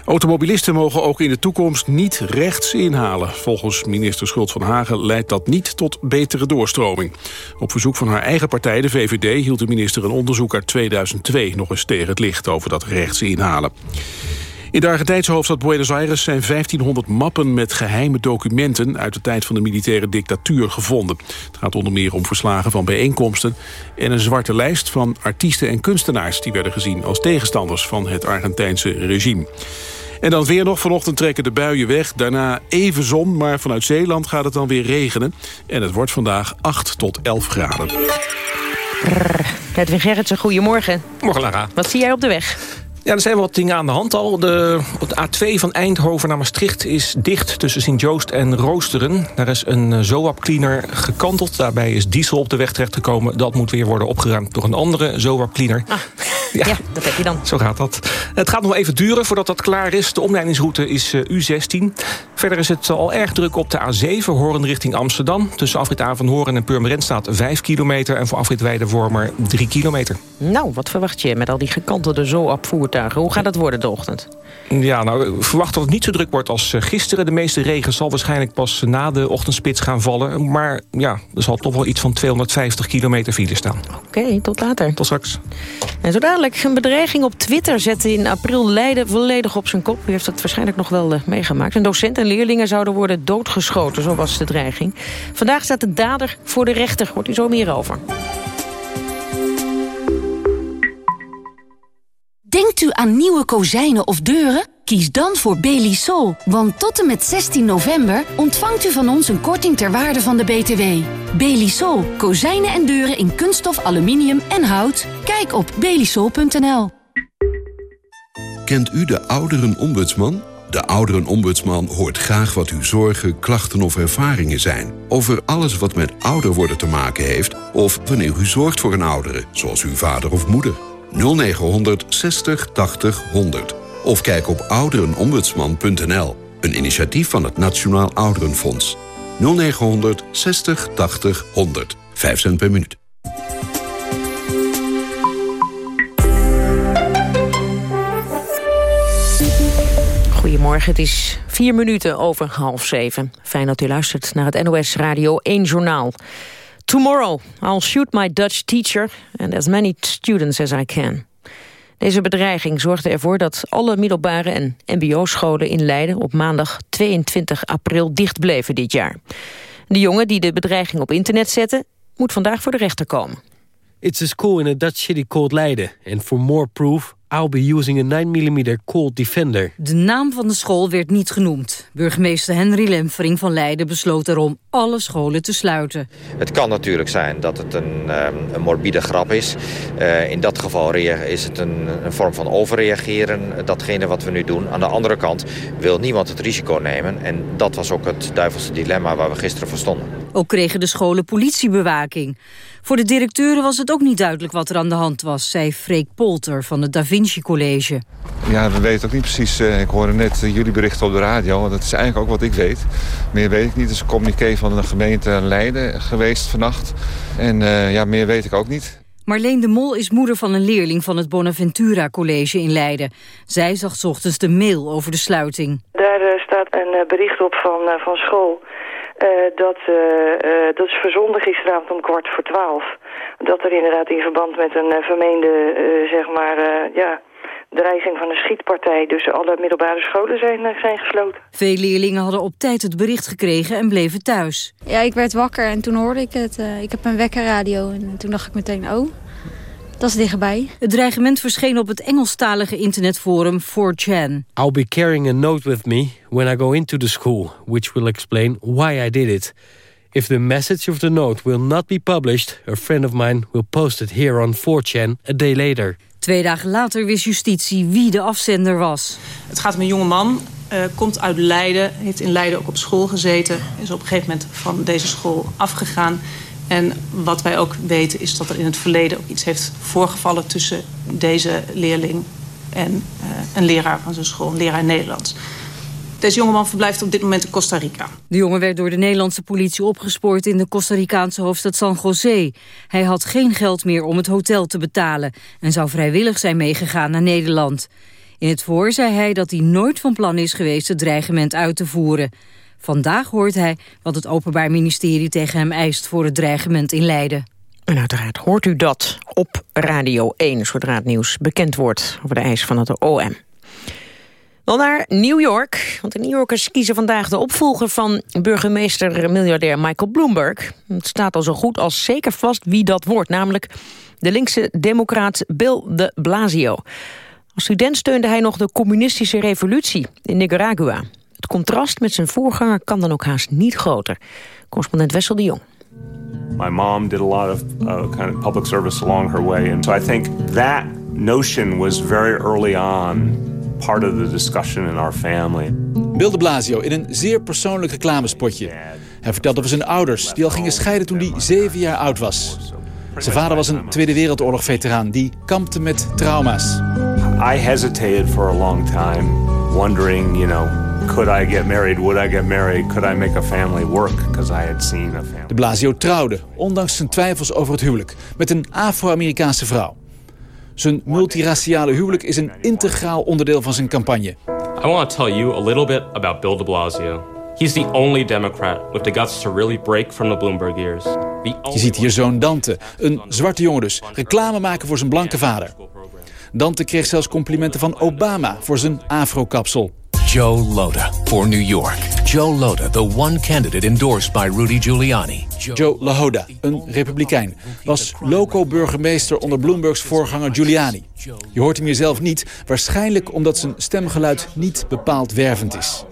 Automobilisten mogen ook in de toekomst niet rechts inhalen. Volgens minister Schult van Hagen leidt dat niet tot betere doorstroming. Op verzoek van haar eigen partij, de VVD, hield de minister een onderzoek uit 2002 nog eens tegen het licht over dat rechts inhalen. In de Argentijnse hoofdstad Buenos Aires zijn 1500 mappen met geheime documenten uit de tijd van de militaire dictatuur gevonden. Het gaat onder meer om verslagen van bijeenkomsten en een zwarte lijst van artiesten en kunstenaars die werden gezien als tegenstanders van het Argentijnse regime. En dan weer nog. Vanochtend trekken de buien weg. Daarna even zon, maar vanuit Zeeland gaat het dan weer regenen. En het wordt vandaag 8 tot 11 graden. Edwin Gerritsen, goedemorgen. Morgen, Lara. Wat zie jij op de weg? Ja, er zijn wat dingen aan de hand al. De, de A2 van Eindhoven naar Maastricht is dicht tussen Sint-Joost en Roosteren. Daar is een uh, Zoap-cleaner gekanteld. Daarbij is diesel op de weg terechtgekomen. Dat moet weer worden opgeruimd door een andere Zoap-cleaner. Ah, [LAUGHS] ja. ja. dat heb je dan. Zo gaat dat. Het gaat nog even duren voordat dat klaar is. De omleidingsroute is uh, U16. Verder is het al erg druk op de A7, Horen richting Amsterdam. Tussen afrit A van Horen en Purmerend staat 5 kilometer... en voor afrit Weidewormer 3 kilometer. Nou, wat verwacht je met al die gekantelde Hoe gaat het worden de ochtend? Ja, nou, verwacht dat het niet zo druk wordt als eh, gisteren. De meeste regen zal waarschijnlijk pas na de ochtendspits gaan vallen. Maar ja, er zal toch wel iets van 250 kilometer file staan. Oké, tot later. Tot straks. En zo dadelijk een bedreiging op Twitter zette in april Leiden volledig op zijn kop. U heeft dat waarschijnlijk nog wel uh, meegemaakt. Een docent en leerlingen zouden worden doodgeschoten, zo was de dreiging. Vandaag staat de dader voor de rechter. Hoort u zo meer over. Denkt u aan nieuwe kozijnen of deuren? Kies dan voor Belisol, want tot en met 16 november ontvangt u van ons een korting ter waarde van de BTW. Belisol, kozijnen en deuren in kunststof, aluminium en hout. Kijk op belisol.nl. Kent u de ouderenombudsman? De ouderenombudsman hoort graag wat uw zorgen, klachten of ervaringen zijn. Over alles wat met ouder worden te maken heeft... of wanneer u zorgt voor een oudere, zoals uw vader of moeder. 0900 60 80 100. Of kijk op ouderenombudsman.nl. Een initiatief van het Nationaal Ouderenfonds. 0900 60 80 100. 5 cent per minuut. Goedemorgen, het is vier minuten over half zeven. Fijn dat u luistert naar het NOS Radio 1 Journaal. Tomorrow, I'll shoot my Dutch teacher and as many students as I can. Deze bedreiging zorgde ervoor dat alle middelbare en mbo-scholen in Leiden op maandag 22 april dicht bleven dit jaar. De jongen die de bedreiging op internet zette, moet vandaag voor de rechter komen. It's a school in a Dutch city called Leiden. And for more proof, I'll be using a 9mm Colt Defender. De naam van de school werd niet genoemd. Burgemeester Henry Lemfering van Leiden besloot daarom alle scholen te sluiten. Het kan natuurlijk zijn dat het een, een morbide grap is. Uh, in dat geval is het een, een, vorm van overreageren, datgene wat we nu doen. Aan de andere kant wil niemand het risico nemen. En dat was ook het duivelse dilemma waar we gisteren voor stonden. Ook kregen de scholen politiebewaking. Voor de directeuren was het ook niet duidelijk wat er aan de hand was, zei Freek Polter van het Da Vinci College. Ja, we weten ook niet precies. Uh, ik hoorde net uh, jullie berichten op de radio, want dat is eigenlijk ook wat ik weet. Meer weet ik niet. Het is een communiqué van de gemeente Leiden geweest vannacht. En uh, ja, meer weet ik ook niet. Marleen de Mol is moeder van een leerling van het Bonaventura College in Leiden. Zij zag 's ochtends de mail over de sluiting. Daar staat een bericht op van, van school uh, dat, uh, uh, dat is verzonden gisteravond om kwart voor twaalf. Dat er inderdaad in verband met een vermeende, zeg maar, ja, dreiging van een schietpartij. Dus alle middelbare scholen zijn, zijn gesloten. Veel leerlingen hadden op tijd het bericht gekregen en bleven thuis. Ja, ik werd wakker en toen hoorde ik het. ik heb een wekkerradio en toen dacht ik meteen, oh, Dat is dichtbij. Het dreigement verscheen op het Engelstalige internetforum 4chan. I'll be carrying a note with me when I go into the school, which will explain why I did it. If the message of the note will not be published, a friend of mine will post it here on 4chan a day later. Twee dagen later wist justitie wie de afzender was. Het gaat om een jonge man, uh, komt uit Leiden, heeft in Leiden ook op school gezeten, is op een gegeven moment van deze school afgegaan. En wat wij ook weten is dat er in het verleden ook iets heeft voorgevallen tussen deze leerling en uh, een leraar van zijn school, een leraar Nederlands. Deze jongeman verblijft op dit moment in Costa Rica. De jongen werd door de Nederlandse politie opgespoord in de Costa Ricaanse hoofdstad San José. Hij had geen geld meer om het hotel te betalen en zou vrijwillig zijn meegegaan naar Nederland. In het voor zei hij dat hij nooit van plan is geweest het dreigement uit te voeren. Vandaag hoort hij wat het Openbaar Ministerie tegen hem eist voor het dreigement in Leiden. En uiteraard hoort u dat op Radio 1, zodra het nieuws bekend wordt over de eis van het OM. Wel naar New York, want de New Yorkers kiezen vandaag de opvolger van burgemeester-miljardair Michael Bloomberg. Het staat al zo goed als zeker vast wie dat wordt, namelijk de linkse democraat Bill de Blasio. Als student steunde hij nog de communistische revolutie in Nicaragua. Het contrast met zijn voorganger kan dan ook haast niet groter. Correspondent Wessel de Jong. My mom did a lot of uh, kind of public service along her way. And so I think that notion was very early on part of the discussion in our family. Bill de Blasio in een zeer persoonlijk reclamespotje. Hij vertelde over zijn ouders, die al gingen scheiden toen hij zeven jaar oud was. Zijn vader was een Tweede Wereldoorlog-veteraan die kampte met trauma's. I hesitated for a long time, wondering, you know, could I get married? Would I get married? Could I make a family work? Because I had seen a family. De Blasio trouwde, ondanks zijn twijfels over het huwelijk, met een Afro-Amerikaanse vrouw. Zijn multiraciale huwelijk is een integraal onderdeel van zijn campagne. I want to tell you a little bit about Bill de Blasio. He's the only Democrat with the guts to really break from the Bloomberg years. Je ziet hier zoon Dante, een zwarte jongen dus, reclame maken voor zijn blanke vader. Dante kreeg zelfs complimenten van Obama voor zijn afro-kapsel. Joe Lota for New York. Joe Lota, the one candidate endorsed by Rudy Giuliani. Joe LaHoda, een republikein, was loco-burgemeester onder Bloombergs voorganger Giuliani. Je hoort hem hier zelf niet, waarschijnlijk omdat zijn stemgeluid niet bepaald wervend is.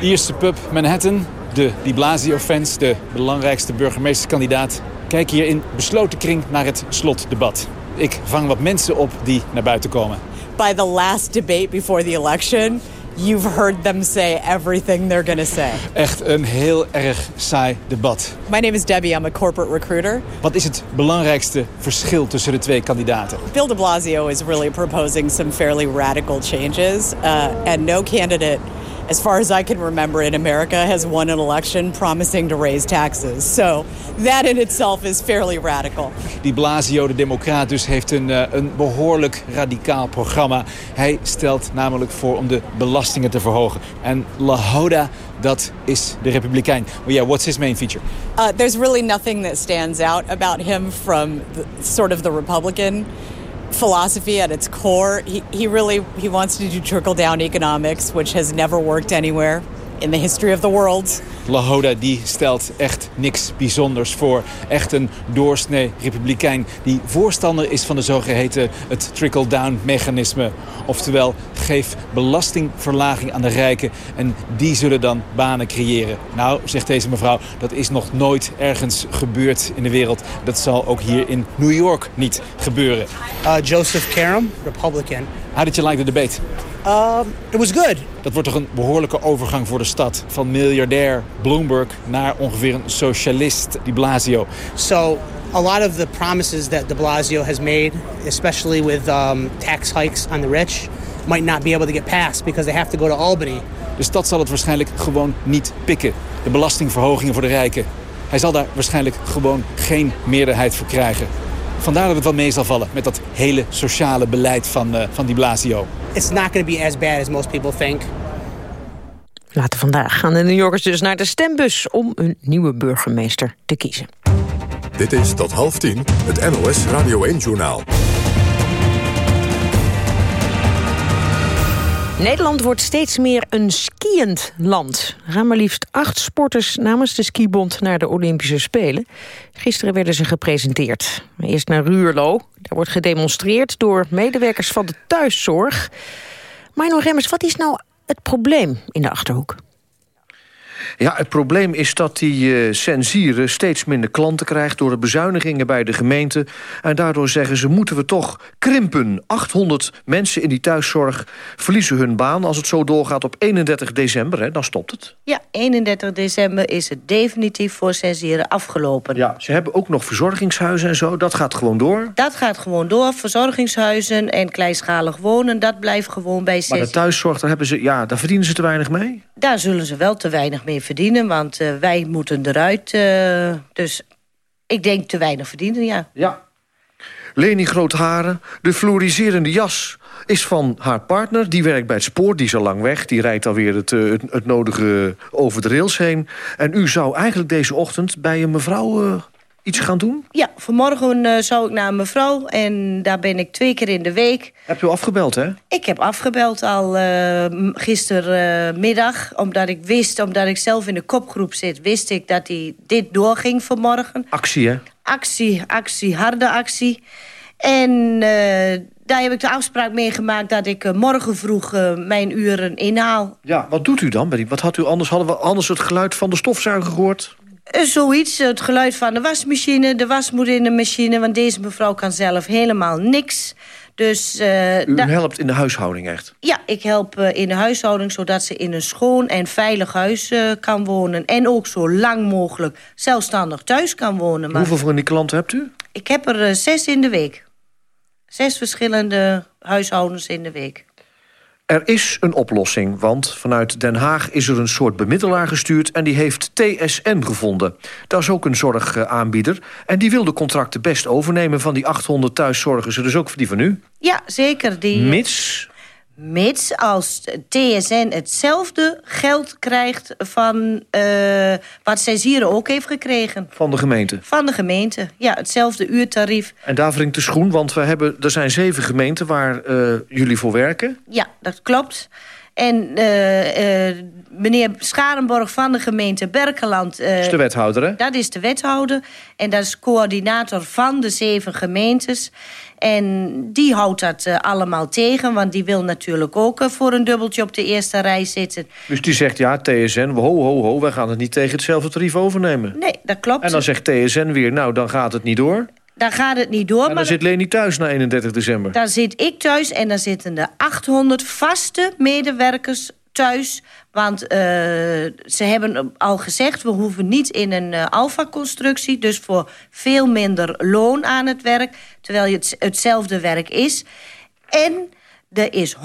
Eerste pub Manhattan, de Di Blasio-fans, de belangrijkste burgemeesterskandidaat... kijken hier in besloten kring naar het slotdebat. Ik vang wat mensen op die naar buiten komen. By the last debate before the election, you've heard them say everything they're going to say. Echt een heel erg saai debat. My name is Debbie, I'm a corporate recruiter. Wat is het belangrijkste verschil tussen de twee kandidaten? Bill de Blasio is really proposing some fairly radical changes, uh, and no candidate as far as I can remember in America, has won an election promising to raise taxes. So that in itself is fairly radical. Die Blasio, de democraat, dus heeft een, uh, een behoorlijk radicaal programma. Hij stelt namelijk voor om de belastingen te verhogen. En Lahoda, dat is de republikein. Well, yeah, what's his main feature? Uh, there's really nothing that stands out about him from the, sort of the Republican philosophy at its core. He, he really he wants to do trickle down economics, which has never worked anywhere in the history of the world. Lahoda die stelt echt niks bijzonders voor. Echt een doorsnee republikein die voorstander is van de zogeheten het trickle-down mechanisme. Oftewel, geef belastingverlaging aan de rijken en die zullen dan banen creëren. Nou, zegt deze mevrouw, dat is nog nooit ergens gebeurd in de wereld. Dat zal ook hier in New York niet gebeuren. Uh, Joseph Karam, Republican. How did you like the debate? Um, it was good. Dat wordt toch een behoorlijke overgang voor de stad. Van miljardair Bloomberg naar ongeveer een socialist, Di Blasio. So a lot of the promises that de Blasio has made, especially with um, tax hikes on the rich, might not be able to get passed because they have to go to Albany. De stad zal het waarschijnlijk gewoon niet pikken. De belastingverhogingen voor de rijken. Hij zal daar waarschijnlijk gewoon geen meerderheid voor krijgen. Vandaar dat het wel mee zal vallen met dat hele sociale beleid van, uh, van Di Blasio. It's not going to be as bad as most people think. Later vandaag gaan de New Yorkers dus naar de stembus om een nieuwe burgemeester te kiezen. Dit is tot half tien het NOS Radio 1-journaal. Nederland wordt steeds meer een skiënd land. Gaan maar liefst acht sporters namens de skibond naar de Olympische Spelen. Gisteren werden ze gepresenteerd. Eerst naar Ruurlo. Daar wordt gedemonstreerd door medewerkers van de thuiszorg. Mino Remmers, wat is nou het probleem in de Achterhoek? Ja, het probleem is dat die uh, Sensieren steeds minder klanten krijgt... door de bezuinigingen bij de gemeente. En daardoor zeggen ze, moeten we toch krimpen. 800 mensen in die thuiszorg verliezen hun baan... als het zo doorgaat op 31 december, hè, dan stopt het. Ja, 31 december is het definitief voor Sensieren afgelopen. Ja, ze hebben ook nog verzorgingshuizen en zo. Dat gaat gewoon door? Dat gaat gewoon door. Verzorgingshuizen en kleinschalig wonen, dat blijft gewoon bij Sensieren. Maar de thuiszorg, daar, hebben ze, ja, daar verdienen ze te weinig mee? Daar zullen ze wel te weinig mee verdienen, want uh, wij moeten eruit. Uh, dus ik denk te weinig verdienen, ja. Ja. Leni Grootharen, de fluoriserende jas is van haar partner. Die werkt bij het spoor, die is al lang weg. Die rijdt alweer het, het, het nodige over de rails heen. En u zou eigenlijk deze ochtend bij een mevrouw iets gaan doen? Ja, vanmorgen uh, zou ik naar mevrouw en daar ben ik twee keer in de week. Heb u afgebeld, hè? Ik heb afgebeld al uh, gistermiddag, omdat ik wist, omdat ik zelf in de kopgroep zit... wist ik dat die, dit doorging vanmorgen. Actie, hè? Actie, actie, harde actie. En daar heb ik de afspraak meegemaakt dat ik morgen vroeg mijn uren inhaal. Ja, wat doet u dan? Wat had u anders? Hadden we anders het geluid van de stofzuiger gehoord? Zoiets, het geluid van de wasmachine, de was moet in de machine... want deze mevrouw kan zelf helemaal niks. Dus, uh, U helpt in de huishouding echt? Ja, ik help uh, in de huishouding... zodat ze in een schoon en veilig huis uh, kan wonen. En ook zo lang mogelijk zelfstandig thuis kan wonen. Maar... Hoeveel van die klanten hebt u? Ik heb er zes in de week. Zes verschillende huishoudens in de week. Er is een oplossing, want vanuit Den Haag is er een soort bemiddelaar gestuurd... en die heeft TSN gevonden. Dat is ook een zorgaanbieder. En die wil de contracten best overnemen van die 800 thuiszorgers. Dus ook die van u? Ja, zeker. Die... Mits? Mits als TSN hetzelfde geld krijgt van uh, wat Sensieren ook heeft gekregen. Van de gemeente? Van de gemeente, ja, hetzelfde uurtarief. En daar wringt de schoen, want we hebben, er zijn zeven gemeenten waar uh, jullie voor werken. Ja, dat klopt. En uh, uh, meneer Scharenborg van de gemeente Berkeland... Uh, is de wethouder, hè? Dat is de wethouder. En dat is coördinator van de zeven gemeentes. En die houdt dat allemaal tegen, want die wil natuurlijk ook voor een dubbeltje op de eerste rij zitten. Dus die zegt, ja, TSN, ho, ho, ho, wij gaan het niet tegen hetzelfde tarief overnemen. Nee, dat klopt. En dan zegt TSN weer, nou, dan gaat het niet door. Dan gaat het niet door. En dan maar zit Leni thuis na 31 december. Dan zit ik thuis en dan zitten de 800 vaste medewerkers thuis. Want uh, ze hebben al gezegd, we hoeven niet in een uh, alfa-constructie... dus voor veel minder loon aan het werk, terwijl het hetzelfde werk is. En er is 100%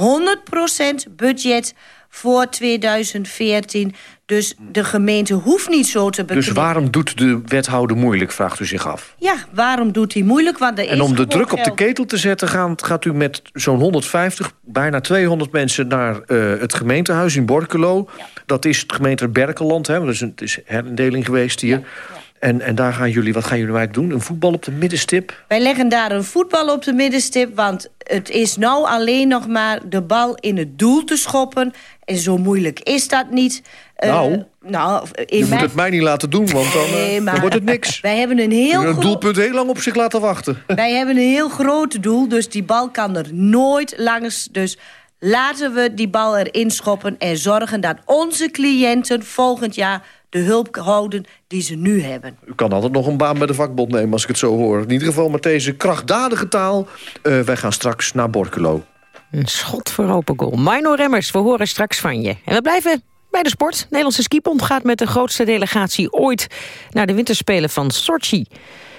budget voor 2014. Dus de gemeente hoeft niet zo te. Dus waarom doet de wethouder moeilijk, vraagt u zich af? Ja, waarom doet hij moeilijk? Want er en om de druk op de ketel te zetten... Gaat, gaat u met zo'n 150, bijna 200 mensen... naar uh, het gemeentehuis in Borkelo. Ja. Dat is het gemeente Berkeland, hè, dus het is herindeling geweest hier... Ja. Ja. En, en daar gaan jullie, wat gaan jullie eigenlijk doen? Een voetbal op de middenstip? Wij leggen daar een voetbal op de middenstip... want het is nou alleen nog maar de bal in het doel te schoppen. En zo moeilijk is dat niet. Nou, uh, nou in je mijn... moet het mij niet laten doen, want dan, nee, uh, dan wordt het niks. [LAUGHS] Wij hebben een heel een doelpunt heel lang op zich laten wachten. [LAUGHS] Wij hebben een heel groot doel, dus die bal kan er nooit langs... Dus laten we die bal erin schoppen en zorgen dat onze cliënten volgend jaar de hulp houden die ze nu hebben. U kan altijd nog een baan bij de vakbond nemen als ik het zo hoor. In ieder geval met deze krachtdadige taal. Uh, wij gaan straks naar Borkelo. Een schot voor open goal. Mino Remmers, we horen straks van je. En we blijven bij de sport. Nederlandse skibond gaat met de grootste delegatie ooit... naar de winterspelen van Sochi.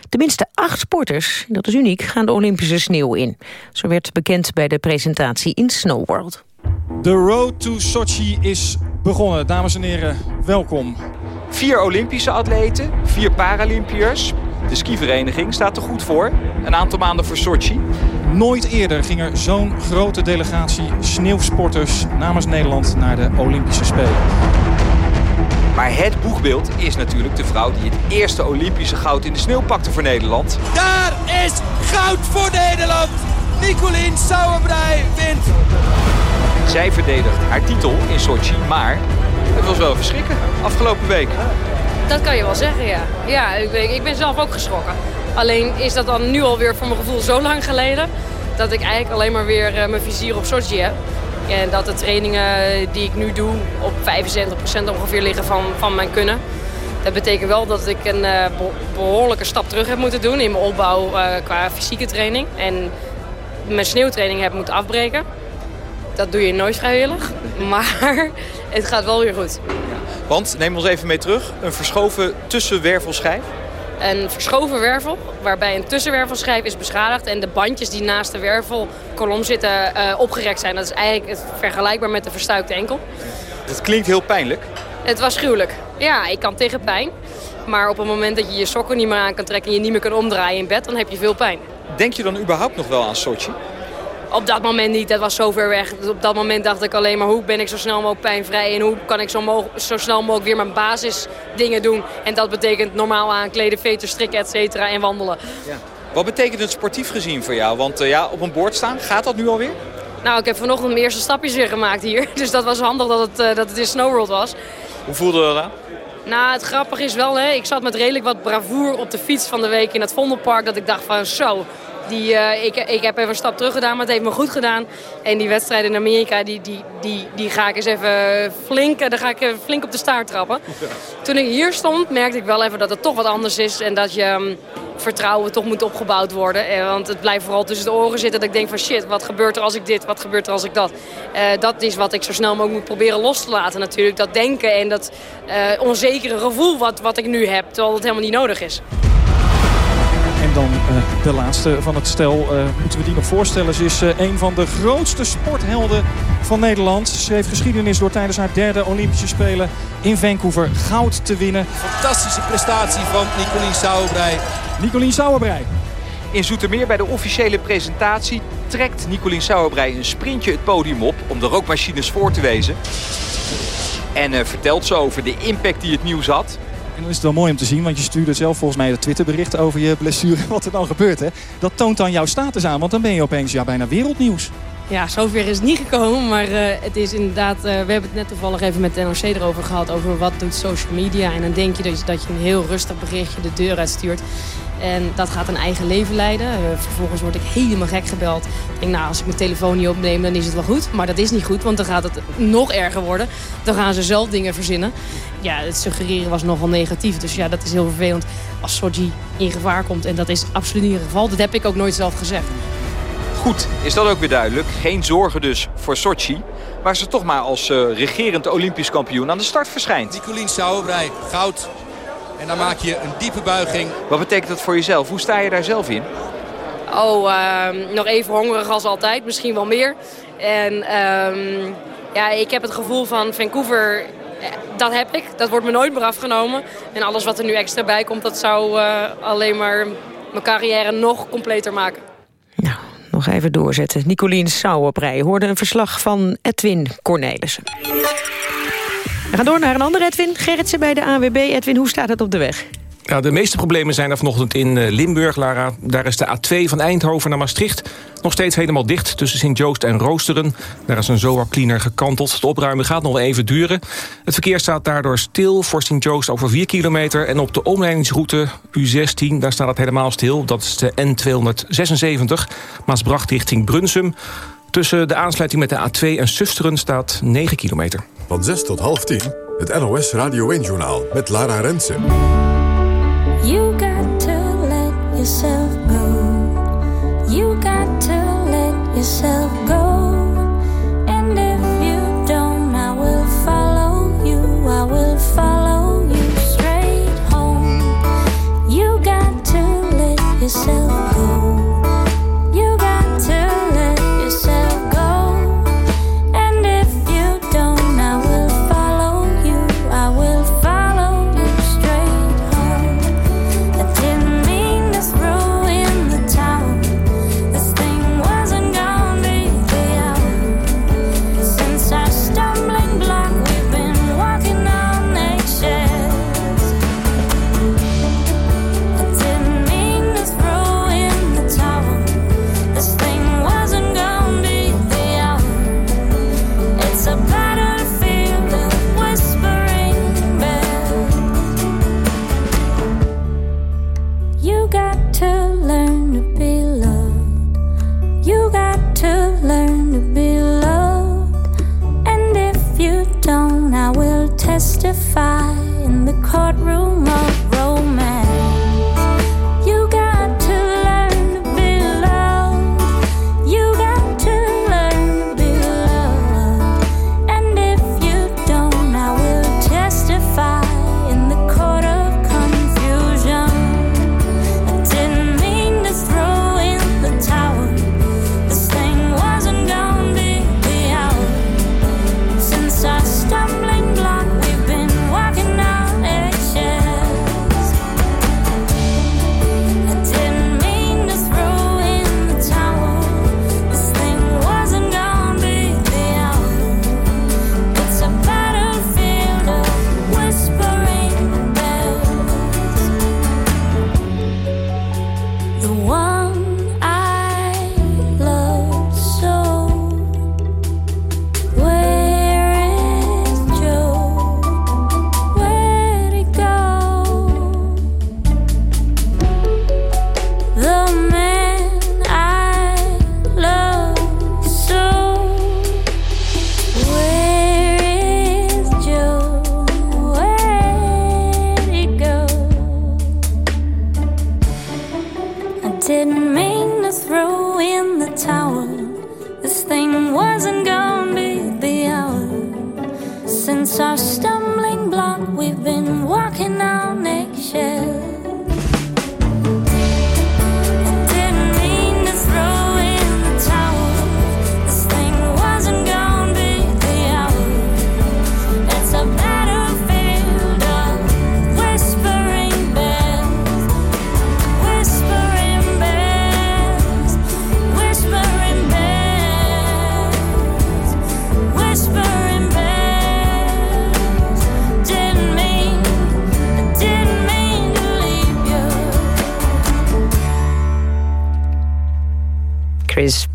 Tenminste acht sporters, dat is uniek, gaan de Olympische sneeuw in. Zo werd bekend bij de presentatie in Snow World. De road to Sochi is begonnen. Dames en heren, welkom. Vier Olympische atleten, vier Paralympiërs. De skivereniging staat er goed voor. Een aantal maanden voor Sochi. Nooit eerder ging er zo'n grote delegatie sneeuwsporters namens Nederland naar de Olympische Spelen. Maar het boegbeeld is natuurlijk de vrouw die het eerste Olympische goud in de sneeuw pakte voor Nederland. Daar is goud voor Nederland! Nicolien Sauerbrei wint. Zij verdedigt haar titel in Sochi, maar het was wel verschrikken afgelopen week. Dat kan je wel zeggen, ja. Ja, ik, ben- ik ben zelf ook geschrokken. Alleen is dat dan nu alweer voor mijn gevoel zo lang geleden... dat ik eigenlijk alleen maar weer eh, mijn vizier op Sochi heb. En dat de trainingen die ik nu doe op 75% ongeveer liggen van, van mijn kunnen. Dat betekent wel dat ik een eh, be- behoorlijke stap terug heb moeten doen in mijn opbouw eh, qua fysieke training. En mijn sneeuwtraining heb moeten afbreken. Dat doe je nooit vrijwillig. [LAUGHS] Maar het gaat wel weer goed. Want, neem ons even mee terug, een verschoven tussenwervelschijf. Een verschoven wervel, waarbij een tussenwervelschijf is beschadigd... en de bandjes die naast de wervelkolom zitten eh, opgerekt zijn. Dat is eigenlijk het vergelijkbaar met de verstuikte enkel. Dat klinkt heel pijnlijk. Het was gruwelijk. Ja, ik kan tegen pijn. Maar op het moment dat je je sokken niet meer aan kan trekken... en je niet meer kan omdraaien in bed, dan heb je veel pijn. Denk je dan überhaupt nog wel aan Sochi? Op dat moment niet, dat was zo ver weg. Dus Op dat moment dacht ik alleen maar hoe ben ik zo snel mogelijk pijnvrij... en hoe kan ik zo, zo snel mogelijk weer mijn basisdingen doen. En dat betekent normaal aankleden, veters, strikken, et cetera en wandelen. Wat betekent het sportief gezien voor jou? Want eh, ja, op een bord staan, gaat dat nu alweer? Nou, ik heb vanochtend mijn eerste stapjes weer gemaakt hier. [LAUGHS] Dus dat was handig dat het, eh, dat het in Snowworld was. Hoe voelde dat aan? Nou, het grappige is wel, hè, ik zat met redelijk wat bravoer op de fiets van de week in het Vondelpark. Dat ik dacht van zo, die, eh, ik, ik heb even een stap terug gedaan, maar het heeft me goed gedaan. En die wedstrijd in Amerika, die, die, die, die ga ik eens even flink, eh, daar ga ik even flink op de staart trappen. Toen ik hier stond, merkte ik wel even dat het toch wat anders is. En dat je hm, vertrouwen toch moet opgebouwd worden. Eh, want het blijft vooral tussen de oren zitten. Dat ik denk van shit, wat gebeurt er als ik dit? Wat gebeurt er als ik dat? Eh, dat is wat ik zo snel mogelijk moet proberen los te laten natuurlijk. Dat denken en dat eh, onzekere gevoel wat, wat ik nu heb. Terwijl het helemaal niet nodig is. En dan eh, de laatste van het stel. eh, moeten we die nog voorstellen. Ze is eh, een van de grootste sporthelden van Nederland. Ze schreef geschiedenis door tijdens haar derde Olympische Spelen in Vancouver goud te winnen. Fantastische prestatie van Nicolien Sauerbrei. Nicolien Sauerbrei. In Zoetermeer bij de officiële presentatie trekt Nicolien Sauerbrei een sprintje het podium op om de rookmachines voor te wezen. En eh, vertelt zo over de impact die het nieuws had. En dan is het wel mooi om te zien, want je stuurde zelf volgens mij het Twitterbericht over je blessure. [LAUGHS] Wat er dan gebeurt, hè. Dat toont dan jouw status aan, want dan ben je opeens ja, bijna wereldnieuws. Ja, zover is het niet gekomen, maar eh, het is inderdaad... eh, we hebben het net toevallig even met de erover gehad, over wat doet social media. En dan denk je dat je een heel rustig berichtje de deur uitstuurt. En dat gaat een eigen leven leiden. Eh, vervolgens word ik helemaal gek gebeld. Ik denk, nou, als ik mijn telefoon niet opneem, dan is het wel goed. Maar dat is niet goed, want dan gaat het nog erger worden. Dan gaan ze zelf dingen verzinnen. Ja, het suggereren was nogal negatief. Dus ja, dat is heel vervelend als Soji in gevaar komt. En dat is absoluut niet het geval. Dat heb ik ook nooit zelf gezegd. Goed, is dat ook weer duidelijk. Geen zorgen dus voor Sochi. Waar ze toch maar als eh, regerend Olympisch kampioen aan de start verschijnt. Nicolien Sauerbrei, goud. En dan maak je een diepe buiging. Wat betekent dat voor jezelf? Hoe sta je daar zelf in? Oh, ehm, nog even hongerig als altijd. Misschien wel meer. En ehm, ja, ik heb het gevoel van Vancouver, dat heb ik. Dat wordt me nooit meer afgenomen. En alles wat er nu extra bij komt, dat zou eh, alleen maar mijn carrière nog completer maken. Nog even doorzetten. Nicolien Sauerbrei hoorde een verslag van Edwin Cornelissen. We gaan door naar een andere Edwin. Gerritsen bij de AWB. Edwin, hoe staat het op de weg? De meeste problemen zijn er vanochtend in eh, Limburg, Lara. Daar is de A2 van Eindhoven naar Maastricht nog steeds helemaal dicht... tussen Sint-Joost en Roosteren. Daar is een ZOA-cleaner gekanteld. Het opruimen gaat nog even duren. Het verkeer staat daardoor stil voor Sint-Joost over 4 kilometer... en op de omleidingsroute U16, daar staat het helemaal stil. Dat is de N276, Maasbracht richting Brunsum. Tussen de aansluiting met de A2 en Susteren staat 9 kilometer. Van 6 tot half 10, het NOS Radio 1-journaal met Lara Rensen. You got to let yourself go. You got to let yourself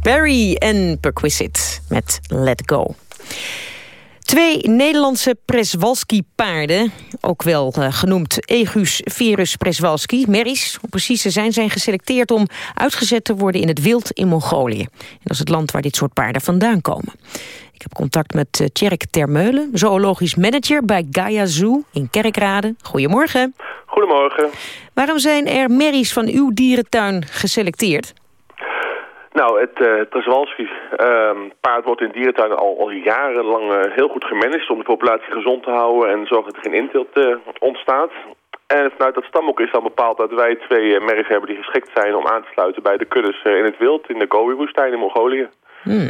Berry en Perquisite met Let Go. Twee Nederlandse Preswalski-paarden, ook wel eh, genoemd Egus Verus Preswalski, merries, om precies te zijn, zijn geselecteerd om uitgezet te worden in het wild in Mongolië. En dat is het land waar dit soort paarden vandaan komen. Ik heb contact met uh, Tjerk Termeulen, zoologisch manager bij Gaia Zoo in Kerkrade. Goedemorgen. Goedemorgen. Waarom zijn er merries van uw dierentuin geselecteerd? Nou, het, uh, ehm, paard wordt in dierentuinen al, al jarenlang eh, heel goed gemanaged om de populatie gezond te houden en zorgen dat er geen inteelt eh, ontstaat. En vanuit dat stamboek is dan bepaald dat wij twee merries hebben die geschikt zijn om aan te sluiten bij de kuddes in het wild in de Gobi-woestijn in Mongolië. Hmm.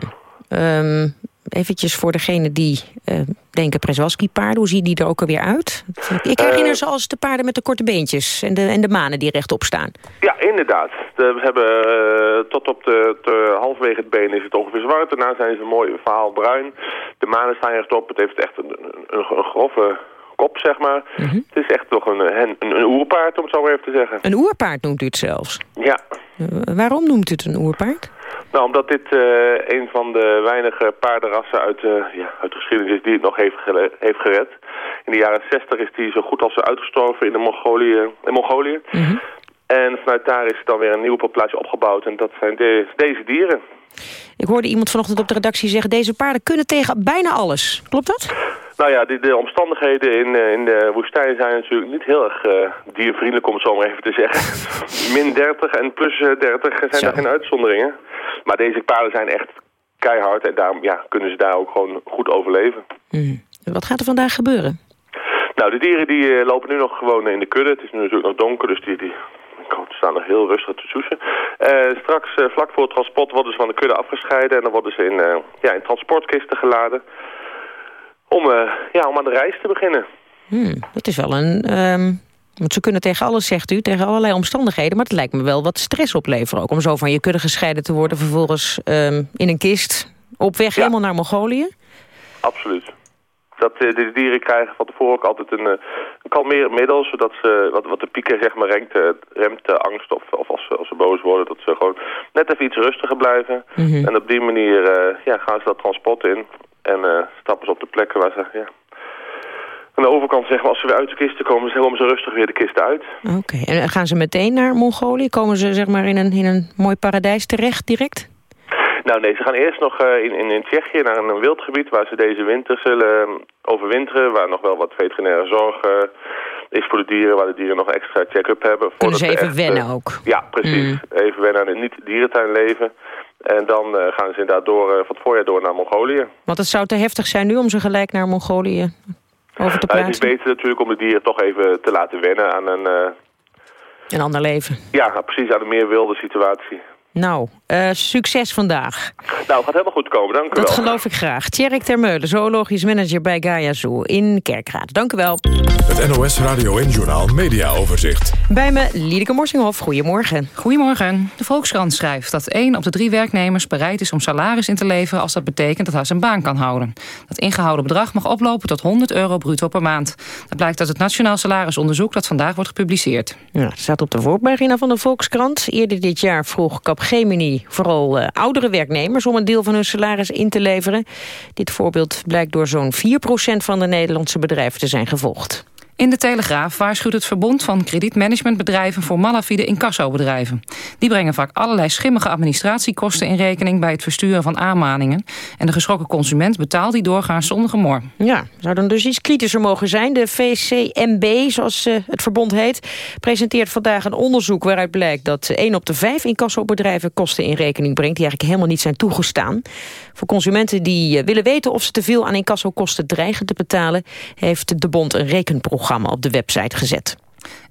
Um, eventjes voor degene die uh, denken Przewalski-paarden, hoe zien die er ook alweer uit? Ik herinner ze als de paarden met de korte beentjes en de, en de manen die rechtop staan. Ja, inderdaad. De, we hebben uh, tot op de, de, halverwege het been is het ongeveer zwart. Daarna zijn ze mooi verhaal bruin. De manen staan rechtop. Het heeft echt een, een, een grove kop, zeg maar. Mm -hmm. Het is echt toch een, een, een, oerpaard, om het zo maar even te zeggen. Een oerpaard noemt u het zelfs? Ja. Waarom noemt u het een oerpaard? Nou, omdat dit uh, een van de weinige paardenrassen uit, uh, ja, uit de geschiedenis is die het nog heeft, heeft gered. In de jaren 60 is die zo goed als uitgestorven in, de Mongolië, in Mongolië. Mm -hmm. En vanuit daar is dan weer een nieuwe populatie opgebouwd. En dat zijn de, deze dieren. Ik hoorde iemand vanochtend op de redactie zeggen... deze paarden kunnen tegen bijna alles. Klopt dat? Nou ja, de, de omstandigheden in, uh, in de woestijn zijn natuurlijk niet heel erg uh, diervriendelijk, om het zo maar even te zeggen. [LAUGHS] Min 30 en plus 30 zijn daar geen uitzonderingen. Maar deze paarden zijn echt keihard en daarom ja, kunnen ze daar ook gewoon goed overleven. Mm. Wat gaat er vandaag gebeuren? Nou, de dieren die uh, lopen nu nog gewoon in de kudde. Het is nu natuurlijk nog donker, dus die, die staan nog heel rustig te soesen. Uh, straks, uh, vlak voor het transport, worden ze van de kudde afgescheiden... en dan worden ze in, ja, in transportkisten geladen... Om, ja, om aan de reis te beginnen. Hmm, dat is wel een... Um, want ze kunnen tegen alles, zegt u, tegen allerlei omstandigheden... maar het lijkt me wel wat stress opleveren ook... om zo van je kudde gescheiden te worden... vervolgens um, in een kist op weg ja. helemaal naar Mongolië? Absoluut. Dat uh, de dieren krijgen van tevoren ook altijd een, een kalmerend middel... zodat ze, wat, wat de pieken zeg maar remt, remt uh, angst of, of als, ze, als ze boos worden... dat ze gewoon net even iets rustiger blijven. Mm -hmm. En op die manier ja, gaan ze dat transport in... en stappen ze op de plekken waar ze... Ja, aan de overkant zeg maar, als ze weer uit de kisten komen... komen ze rustig weer de kisten uit. Oké, okay. en gaan ze meteen naar Mongolië? Komen ze zeg maar in een, in een mooi paradijs terecht direct? Nou nee, ze gaan eerst nog uh, in, in, in Tsjechië naar een, wildgebied waar ze deze winter zullen um, overwinteren. Waar nog wel wat veterinaire zorg uh, is voor de dieren, waar de dieren nog extra check-up hebben. Kunnen ze even echt, wennen ook. Ja, precies. Mm. Even wennen aan het niet-dierentuin leven. En dan uh, gaan ze inderdaad door, van het voorjaar door naar Mongolië. Want het zou te heftig zijn nu om ze gelijk naar Mongolië over te plaatsen? het is beter natuurlijk om de dieren toch even te laten wennen aan een... een ander leven. Ja, precies, aan een meer wilde situatie. Nou, uh, succes vandaag. Nou, gaat helemaal goed komen, dank u Dat wel. Dat geloof ik graag. Tjerk Termeulen, zoologisch manager bij Gaia Zoo in Kerkrade. Dank u wel. Het NOS Radio en Journaal Media Overzicht. Bij me Liedeke Morsinghoff, goedemorgen. Goedemorgen. De Volkskrant schrijft dat één op de drie werknemers bereid is om salaris in te leveren als dat betekent dat hij zijn baan kan houden. Dat ingehouden bedrag mag oplopen tot 100 euro bruto per maand. Dat blijkt uit het Nationaal Salarisonderzoek dat vandaag wordt gepubliceerd. Ja, het staat op de voorpagina van de Volkskrant. Eerder dit jaar vroeg Capgemini vooral uh, oudere werknemers om een deel van hun salaris in te leveren. Dit voorbeeld blijkt door zo'n 4% van de Nederlandse bedrijven te zijn gevolgd. In de Telegraaf waarschuwt het Verbond van kredietmanagementbedrijven voor malafide incassobedrijven. Die brengen vaak allerlei schimmige administratiekosten in rekening bij het versturen van aanmaningen. En de geschrokken consument betaalt die doorgaans zonder gemor. Ja, zou dan dus iets kritischer mogen zijn. De VCMB, zoals uh, het verbond heet, presenteert vandaag een onderzoek waaruit blijkt dat 1 op de 5 incassobedrijven kosten in rekening brengt die eigenlijk helemaal niet zijn toegestaan. Voor consumenten die uh, willen weten of ze te veel aan incassokosten dreigen te betalen, heeft de bond een rekenprogramma op de website gezet.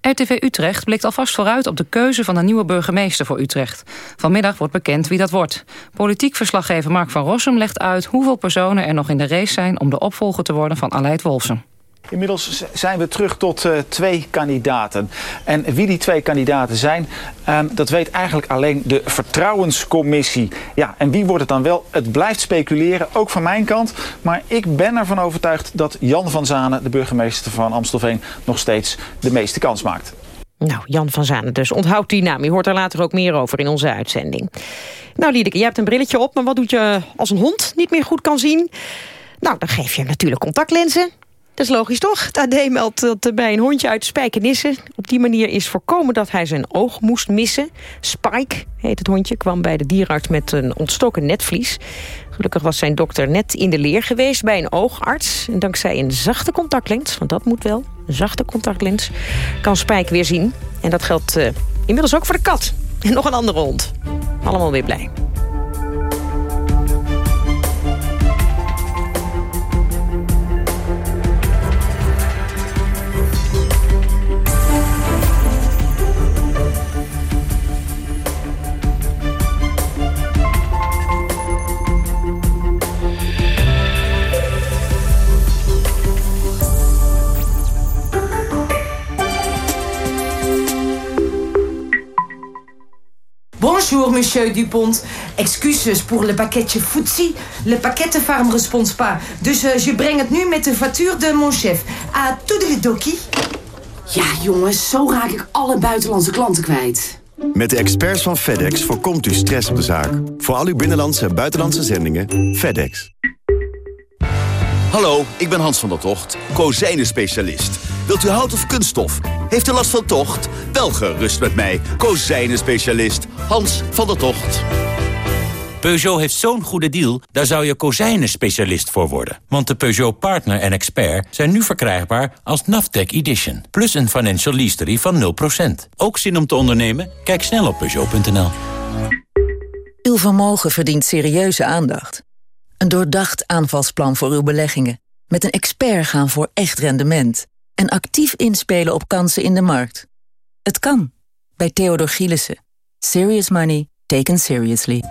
RTV Utrecht blikt alvast vooruit op de keuze van een nieuwe burgemeester voor Utrecht. Vanmiddag wordt bekend wie dat wordt. Politiek verslaggever Mark van Rossum legt uit hoeveel personen er nog in de race zijn om de opvolger te worden van Aleid Wolfsen. Inmiddels zijn we terug tot uh, twee kandidaten. En wie die twee kandidaten zijn, uh, dat weet eigenlijk alleen de Vertrouwenscommissie. Ja, en wie wordt het dan wel? Het blijft speculeren, ook van mijn kant. Maar ik ben ervan overtuigd dat Jan van Zanen, de burgemeester van Amstelveen, nog steeds de meeste kans maakt. Nou, Jan van Zanen dus. Onthoud die naam. Je hoort er later ook meer over in onze uitzending. Nou, Liedeke, jij hebt een brilletje op, maar wat doet je als een hond niet meer goed kan zien? Nou, dan geef je natuurlijk contactlenzen. Dat is logisch toch? Het AD meldt dat bij een hondje uit Spijkenisse... op die manier is voorkomen dat hij zijn oog moest missen. Spike, heet het hondje, kwam bij de dierarts met een ontstoken netvlies. Gelukkig was zijn dokter net in de leer geweest bij een oogarts. En dankzij een zachte contactlens, want dat moet wel, een zachte contactlens... kan Spike weer zien. En dat geldt uh, inmiddels ook voor de kat. En nog een andere hond. Allemaal weer blij. Bonjour, monsieur Dupont. Excuses pour le pakketje Footsie. Le pakkettenfarm respons pas. Dus uh, je brengt het nu met de factuur de mon chef. À toedeledokie. Ja, jongens, zo raak ik alle buitenlandse klanten kwijt. Met de experts van FedEx voorkomt u stress op de zaak. Voor al uw binnenlandse en buitenlandse zendingen, FedEx. Hallo, ik ben Hans van der Tocht, kozijnen-specialist. Wilt u hout of kunststof? Heeft u last van tocht? Wel gerust met mij, kozijnen-specialist Hans van der Tocht. Peugeot heeft zo'n goede deal, daar zou je kozijnen-specialist voor worden. Want de Peugeot Partner en Expert zijn nu verkrijgbaar als Naftec Edition. Plus een financial leasery van 0%. Ook zin om te ondernemen? Kijk snel op Peugeot.nl. Uw vermogen verdient serieuze aandacht. Een doordacht aanvalsplan voor uw beleggingen. Met een expert gaan voor echt rendement. En actief inspelen op kansen in de markt. Het kan. Bij Theodor Gielissen. Serious money taken seriously.